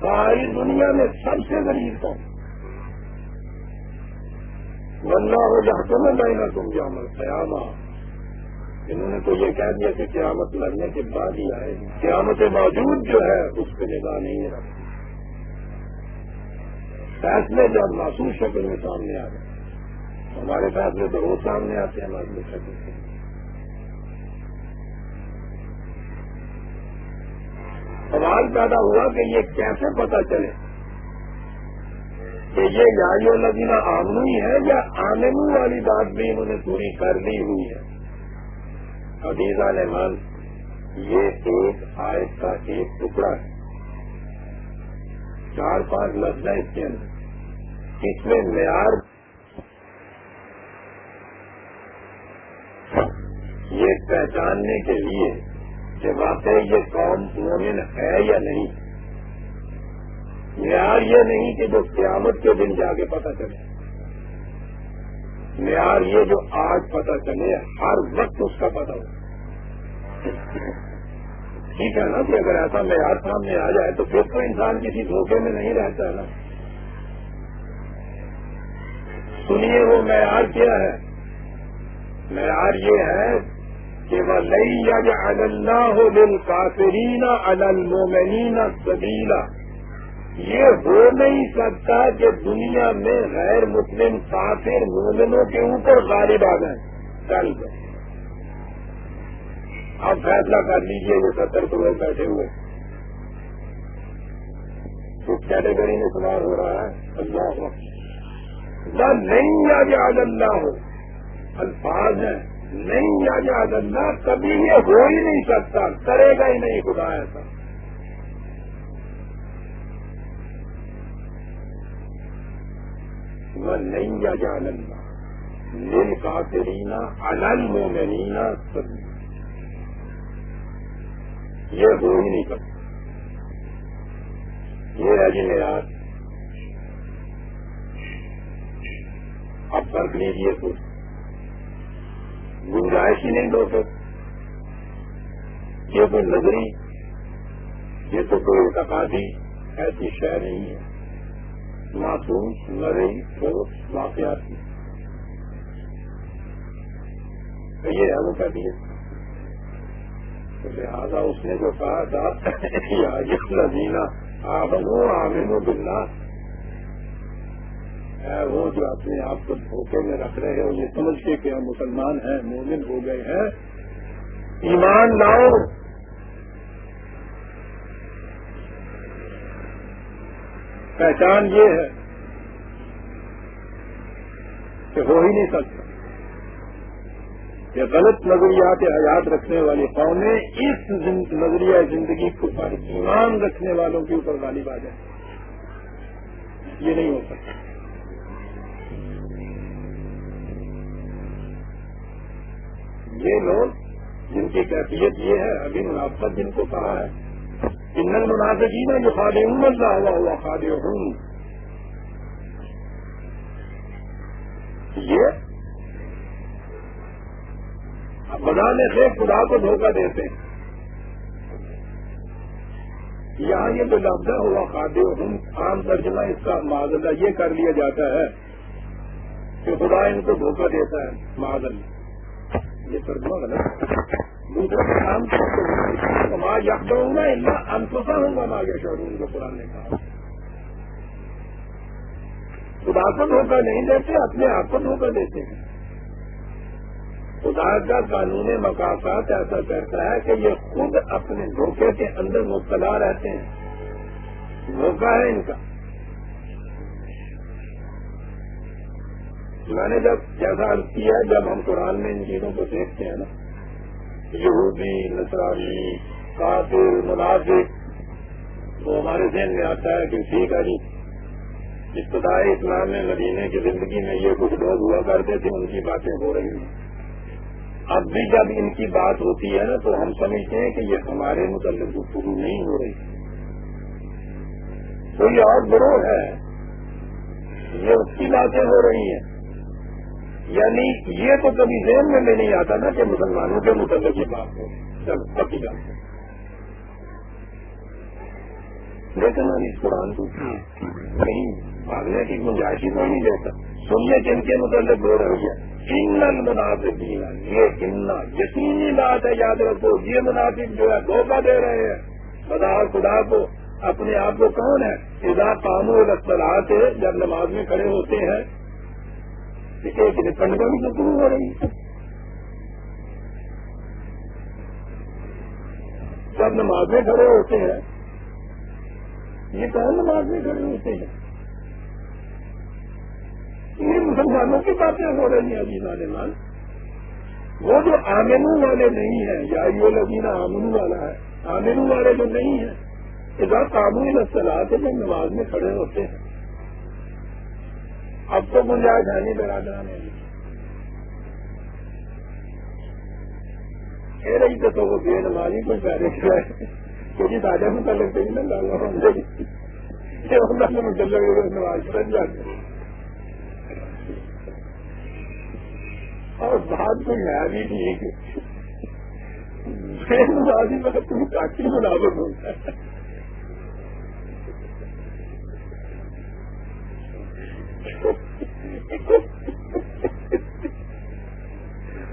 ساری دنیا میں سب سے غریب کون؟ ورنہ ہو جاتا میں مہینہ تم جامع قیامہ انہوں نے تو یہ کہہ دیا کہ قیامت لڑنے کے بعد ہی آئے۔ گی قیامت موجود جو ہے اس پہ نگاہ نہیں رکھ فیصلے جب محسوس شکل میں سامنے آ گئے ہمارے فیصلے تو روز سامنے آتے ہیں محسوس شکل سے سوال پیدا ہوا کہ یہ کیسے پتا چلے کہ یہ یاری لگینا آمنی ہے یا آمنو والی بات بھی انہوں نے پوری کر لی ہوئی ہے۔ عدیزہ نعمان یہ ایک آیت کا ایک ٹکڑا ہے۔ چار پانچ لفظ ہیں اس کے اندر۔ اس میں معیار۔ یہ پہچاننے کے لیے کہ واقعی یہ قوم مومن ہے یا نہیں۔ معیار یہ نہیں کہ جو قیامت کے دن جا کے پتہ چلے۔ معیار یہ جو آج پتہ چلے، ہر وقت اس کا پتہ ہو۔ ٹھیک ہے نا کہ اگر ایسا معیار سامنے آ جائے تو پھر تو انسان کسی دھوکے میں نہیں رہتا نا۔ سنیے وہ معیار کیا ہے؟ معیار یہ ہے کہ وہ لئی یا اللہ دل کافرین المومنین سبیلا یہ ہو نہیں سکتا کہ دنیا میں غیر مسلم کافر مومنوں کے اوپر غالب آ گئے چل گئے آپ فیصلہ کر لیجیے وہ ستر کروڑ بیٹھے ہوئے۔ کس کیٹیگری میں سوال ہو رہا ہے۔ اللہ نہ نہیں یا جاد اللہ۔ ہو الفاظ ہیں۔ نہیں یا اللہ کبھی یہ ہو ہی نہیں سکتا۔ کرے گا ہی نہیں خدا ایسا۔ نہیں یا جان لل کافرینا انل مومنینا سبھی یہ ہو ہی نہیں سکتا یہ ہے جی میرا اب فرق لیجیے تو۔ گنجائش ہی نہیں دو سکتے یہ کوئی نظری، یہ تو کوئی اعتقادی ایسی شہ نہیں ہے۔ معصوم لڑائی ٹھوس واقعات یہ ہے وہ کہہ دیے لہٰذا اس نے جو کہا تھا لذینا آپ وہ آمین و بلّہ وہ جو اپنے آپ کو دھوکے میں رکھ رہے ہو یہ سمجھ کے کہ ہم مسلمان ہیں، مومن ہو گئے ہیں، ایمان لاؤ۔ پہچان یہ ہے کہ ہو ہی نہیں سکتا۔ یہ غلط نظریات حیات رکھنے والی قومیں اس نظریہ زندگی کو پر ایمان رکھنے والوں کے اوپر غالب آ جائے یہ نہیں ہو سکتا۔ یہ لوگ جن کی کیفیت یہ ہے، ابھی منافقت جن کو کہا ہے، ان المنافقین جو خاد عمر کا ہوا ہوا خاد ہوں یہ بنانے سے خدا کو دھوکہ دیتے ہیں۔ یہاں یہ جو لفظ ہوا خاد ہوں عام ترجمہ اس کا معذلہ یہ کر لیا جاتا ہے کہ خدا ان کو دھوکہ دیتا ہے معذل یہ ترجمہ غلط دوسرے ماں یقین ہوں گا اللہ انفسا ہوں گا ماں شہرون کو قرآن نے کہا۔ خدا کو دھوکہ نہیں دیتے، اپنے آپ کو دھوکہ دیتے ہیں۔ خدا کا قانون مقافات ایسا کرتا ہے کہ یہ خود اپنے دھوکے کے اندر مبتلا رہتے ہیں۔ دھوکہ ہے ان کا۔ میں نے جب جیسا کیا جب ہم قرآن میں ان چیزوں کو دیکھتے ہیں نا، یہودی نسرانی کافر، منافق، تو ہمارے ذہن میں آتا ہے کہ ٹھیک ہے جی ابتدائی اسلام میں مدینے کی زندگی میں یہ کچھ لوگ ہوا کرتے تھے، ان کی باتیں ہو رہی ہیں۔ اب بھی جب ان کی بات ہوتی ہے نا تو ہم سمجھتے ہیں کہ یہ ہمارے متعلق گفتگو نہیں ہو رہی۔ کوئی اور گروہ ہے یہ اس کی باتیں ہو رہی ہیں۔ یعنی یہ تو کبھی ذہن میں نہیں آتا نا کہ مسلمانوں کے متعلق یہ بات ہو چلو پکی بات لیکن ہم اس قرآن کو کہیں بھاگنے کی گنجائش ہی نہیں دیتا سنیے کہ ان کے متعلق بول رہی ہے ان مناسب یہ اننا یقینی بات ہے، یاد رکھو، یہ مناسب جو ہے، دھوکہ دے رہے ہیں۔ خدا خدا کو، اپنے آپ کو کون ہے؟ ادا قانون اختلاط ہے جب نماز میں کھڑے ہوتے ہیں ایک پنڈ کا بھی گفتگو ہو رہی ہے۔ جب نماز میں کھڑے ہوتے ہیں، یہ کون نماز میں کھڑے ہوتے ہیں؟ یہ مسلمانوں کی باتیں ہو رہی ہیں جی ابھی نالمان وہ جو آمنو والے نہیں ہیں، یا یہ لگینا آمنو والا ہے، آمنو والے جو نہیں ہیں ادا قانونی اصطلاح سے جب نماز میں کھڑے ہوتے ہیں۔ اب تو گنجائش ہے نہیں، برادران جی۔ کہہ رہی تو وہ بے نمازی کو پیارے کیا ہے۔ کیونکہ تازہ متعلق تو نہیں ڈالنا متعلق نماز بن جاتے اور بات کوئی ہے بھی ٹھیک بے نمازی تم کافی مناسب ہوتا ہے۔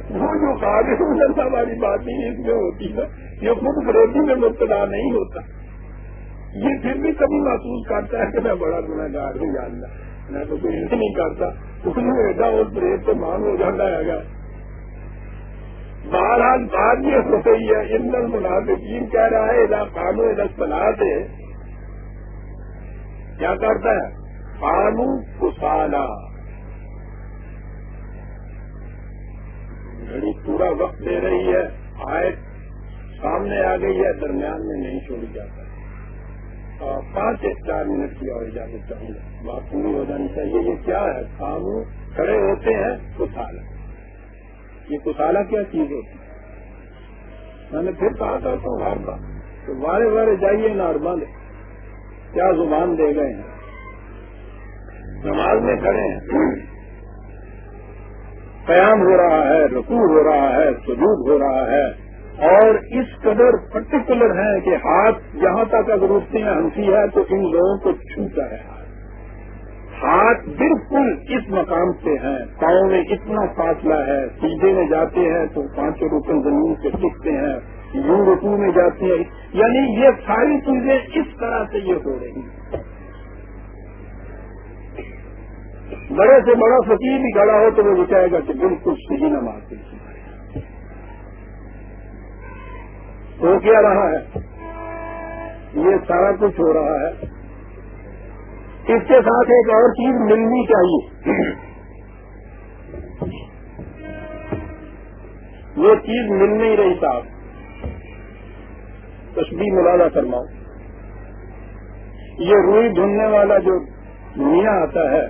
وہ جو قابل جنتا والی بات نہیں اس میں ہوتی ہے یہ خود فروغی میں مبتلا نہیں ہوتا۔ یہ پھر بھی کبھی محسوس کرتا ہے کہ میں بڑا گنا گار ہوں جاننا میں تو کوئی نہیں کرتا۔ اس میں ایڈا اور بریک تو مان ہو جاتا ہے گا بہرحال بات یہ ہو گئی ہے ان منافقین کہہ رہا ہے ادا قانون ادا سے کیا کرتا ہے قانون کسالا گھڑی پورا وقت دے رہی ہے آئے سامنے آ گئی ہے درمیان میں نہیں چھوڑی جاتا اور پانچ چار منٹ کی اور اجازت چاہیے بات پوری ہو جانی چاہیے یہ کیا ہے؟ قانون کھڑے ہوتے ہیں کسالا یہ کسالا کیا چیز ہوتی ہے؟ میں نے پھر کہا تھا تو ہار بار تو وارے وارے جائیے نارمل کیا زبان دے گئے ہیں؟ نماز میں کھڑے ہیں۔ قیام ہو رہا ہے، رکوع ہو رہا ہے، سجود ہو رہا ہے۔ اور اس قدر پرٹیکولر ہے کہ ہاتھ جہاں تک اگر اٹھتے ہیں، ہنسی ہے تو ان لوگوں کو چھوتا ہے۔ ہاتھ بالکل اس مقام سے ہیں۔ پاؤں میں اتنا فاصلہ ہے۔ سیدھے میں جاتے ہیں تو پانچوں روپے زمین سے ٹکتے ہیں۔ یوں رکو میں جاتے ہیں۔ یعنی یہ ساری چیزیں اس طرح سے یہ ہو رہی ہیں۔ بڑے سے بڑا فقیر بھی کھڑا ہو تو وہ بچائے گا کہ بالکل صحیح نماز ہو کیا رہا ہے؟ یہ سارا کچھ ہو رہا ہے۔ اس کے ساتھ ایک اور چیز ملنی چاہیے۔ وہ چیز مل نہیں رہی صاحب۔ تشبیح ملازہ فرماؤ۔ یہ روئی ڈھونڈنے والا جو میاں آتا ہے،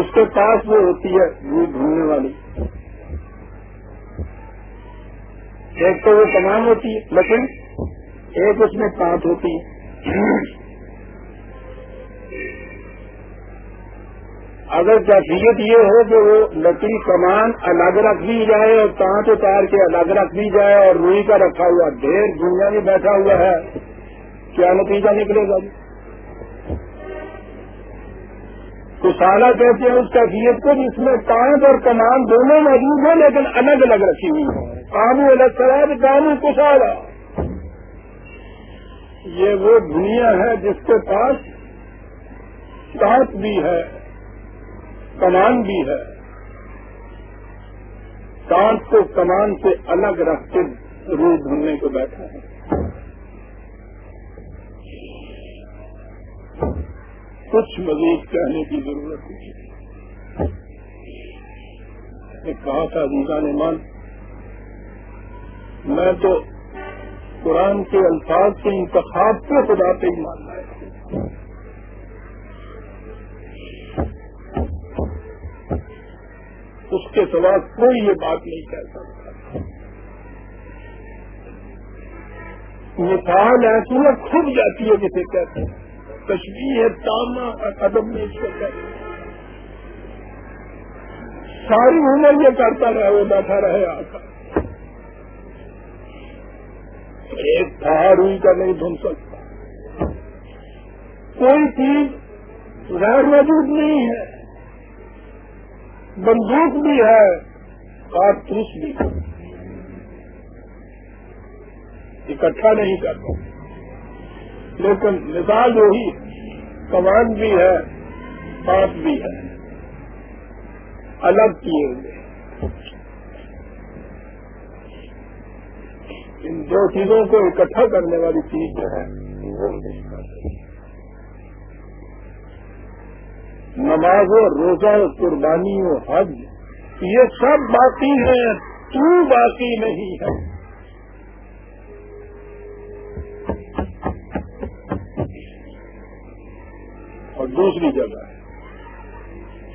اس کے پاس وہ ہوتی ہے دودھ ڈھونڈنے والی۔ ایک تو وہ کمان ہوتی ہے لیکن ایک اس میں کانٹ ہوتی ہے اگر کیفیت یہ ہو کہ وہ لکڑی کمان الگ رکھ دی جائے اور کانٹ اتار کے الگ رکھ دی جائے اور روئی کا رکھا ہوا ڈھیر دنیا میں بیٹھا ہوا ہے، کیا نتیجہ نکلے گا؟ جی کسالا کہتے ہیں، اس کیفیت کو جس میں کانٹ اور کمان دونوں موجود ہیں لیکن الگ الگ رکھی ہوئی ہیں۔ کامو الگ خراب کامو کسالا یہ وہ دنیا ہے جس کے پاس کانٹ بھی ہے، کمان بھی ہے۔ کانٹ کو کمان سے الگ رکھ کے روز ڈھونڈنے کو بیٹھا ہے۔ کچھ مزید کہنے کی ضرورت نہیں۔ کہا تھا نے من میں تو قرآن کے الفاظ کے انتخاب کو خدا پہ ہی ماننا ہے۔ اس کے سوا کوئی یہ بات نہیں کہہ سکتا۔ مثال ایسی ہے خود جاتی ہے جسے کہتے ہیں۔ کشمیر ہے تاما قدم میں اس کو کہتے ہیں۔ ساری عمر یہ کرتا رہے، وہ بیٹھا رہے آ کر ایک پہاڑ ہوئی کا نہیں دھن سکتا۔ کوئی چیز غیر موجود نہیں ہے۔ بندوق بھی ہے، کارتوس بھی ہے۔ اکٹھا نہیں کرتا۔ لیکن مثال وہی کمان بھی ہے پاپ بھی ہے۔ الگ کیے ہوئے۔ ان دو چیزوں کو اکٹھا کرنے والی چیز جو ہے نمازوں روزہ قربانی و حج، یہ سب باقی ہیں، تو باقی نہیں ہے۔ اور دوسری جگہ ہے۔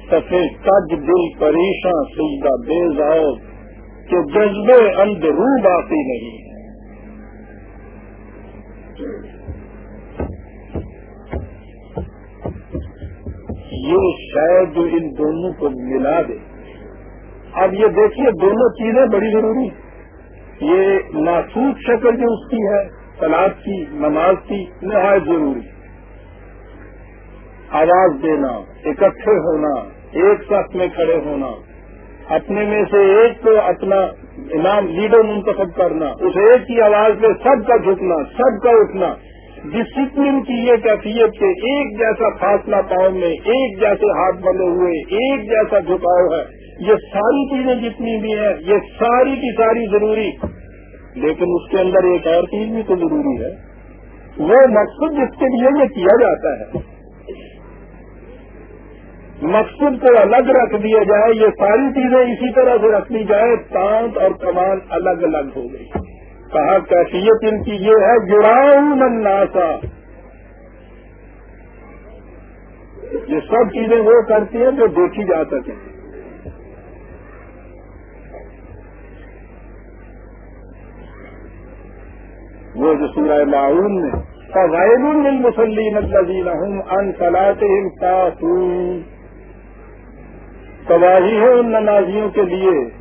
سفید تج دل پریشان سجدہ بے جاؤ کہ جذبے اند روح باقی نہیں۔ یہ شاید جو ان دونوں کو ملا دے۔ اب یہ دیکھیے، دونوں چیزیں بڑی ضروری یہ محسوس شکل جو اس کی ہے سلاد کی، نماز کی، نہایت ضروری آواز دینا، اکٹھے ہونا، ایک ساتھ میں کھڑے ہونا، اپنے میں سے ایک کو اپنا انعام، لیڈر منتخب کرنا، اس ایک کی آواز پہ سب کا جھکنا، سب کا اٹھنا ڈسپلن کی یہ کیفیت کہ ایک جیسا فاصلہ پاؤں میں، ایک جیسے ہاتھ بنے ہوئے، ایک جیسا جھکاؤ ہے۔ یہ ساری چیزیں جتنی بھی ہیں، یہ ساری کی ساری ضروری۔ لیکن اس کے اندر ایک اور چیز بھی تو ضروری ہے۔ وہ مقصد جس کے لیے یہ کیا جاتا ہے۔ مقصد کو الگ رکھ دیا جائے، یہ ساری چیزیں اسی طرح سے رکھ دی جائے، تانت اور کمان الگ الگ ہو گئی۔ کہا کیفیت ان کی یہ ہے جڑاؤ ناسا یہ سب چیزیں وہ کرتی ہیں جو دیکھی جا سکیں۔ وہ جو سورہ معاون میں فضائل المسلیم الذین هم ان صلاتهم تاثون تباہی ہے ان نمازیوں کے لیے۔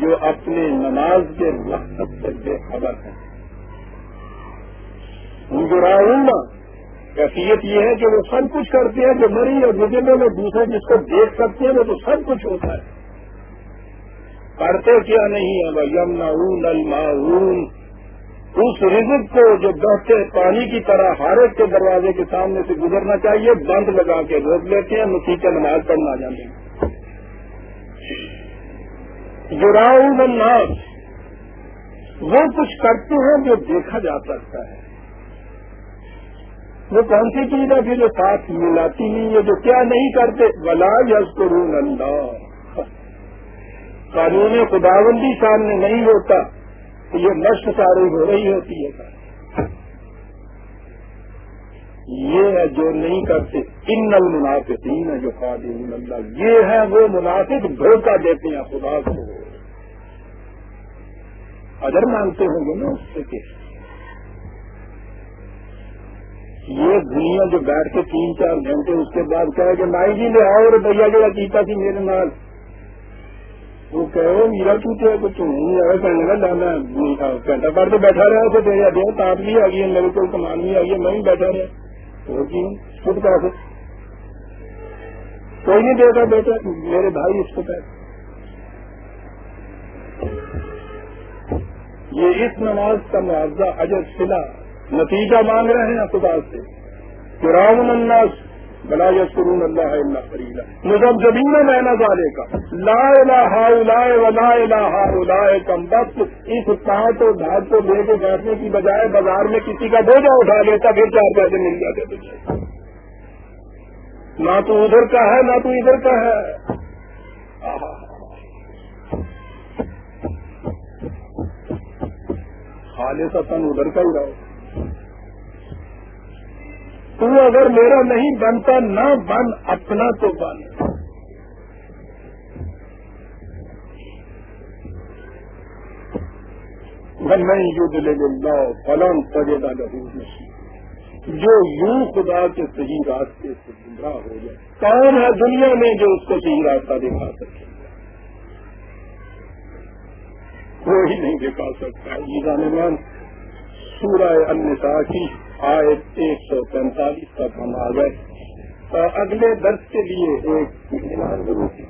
جو اپنے نماز کے مقصد سے بے خبر ہیں۔ ان کیفیت یہ ہے کہ وہ سب کچھ کرتے ہیں، جو مری اور بزرگوں میں دوسرے جس کو دیکھ سکتے ہیں، وہ تو سب کچھ ہوتا ہے۔ کرتے کیا نہیں ہے بھائی یمنا الماون اس رزق کو جو بہتے پانی کی طرح ہر ایک کے دروازے کے سامنے سے گزرنا چاہیے، بند لگا کے روک لیتے ہیں نتیجہ نماز پڑھنا جانے۔ ہیں جراؤن الناس۔ وہ کچھ کرتے ہیں جو دیکھا جا سکتا ہے۔ وہ کون سی چیز ہے جو ساتھ ملاتی نہیں ہے، جو کیا نہیں کرتے؟ بلا یس کرون اللہ قانون خداوندی سامنے نہیں ہوتا، تو یہ نشٹ ساری ہو رہی ہوتی ہے۔ یہ ہے جو نہیں کرتے۔ ان نل منافقین ہے جو خادم اللہ۔ یہ ہے وہ منافق، دھوکہ دیتے ہیں خدا کو۔ اگر مانتے ہوں گے نا اس سے یہ دنیا جو بیٹھ کے تین چار گھنٹے اس کے بعد کہے کہ مائی جی لے آؤ اور بھیا جو کیتا تھی میرے نال۔ وہ کہو میرا چوٹے تو تم کہنے کا لانا گھنٹہ پڑھ کے بیٹھا رہا تو تیرے دیا تاپ بھی آ گئی ہے، میرے کو کمان بھی آ گئی ہے۔ میں ہی بیٹھا رہا۔ خود کا کوئی نہیں دے بیٹا، میرے بھائی اس کو پیسے یہ اس نماز کا معاوضہ اجر سلا نتیجہ مانگ رہے ہیں خدا سے قرآن الناس بلا یسرون اللہ اللہ فریلا مجھب زمین میں نہ کا لا الہ الا ولا الہ الا کم بس اس کانٹ اور دھات کو لے کے بیٹھنے کی بجائے بازار میں کسی کا بوجھا اٹھا لیتا، پھر چار پیسے مل جاتے تجھے نہ تو ادھر کا ہے، نہ تو ادھر کا ہے۔ آہا۔ خالص اپن ادھر کا ہی رہو۔ تو اگر میرا نہیں بنتا، نہ بن، اپنا تو بن۔ نہیں جو دلے گا فلن پڑے گا جو یوں خدا کے صحیح راستے سے گمراہ ہو جائے۔ کون ہے دنیا میں جو اس کو صحیح راستہ دکھا سکے؟ کوئی نہیں دکھا سکتا۔ یہ سورہ النساء کی آیت ایک سو پینتالیس تک ہم آ گئے۔ اور اگلے درس کے لیے ایک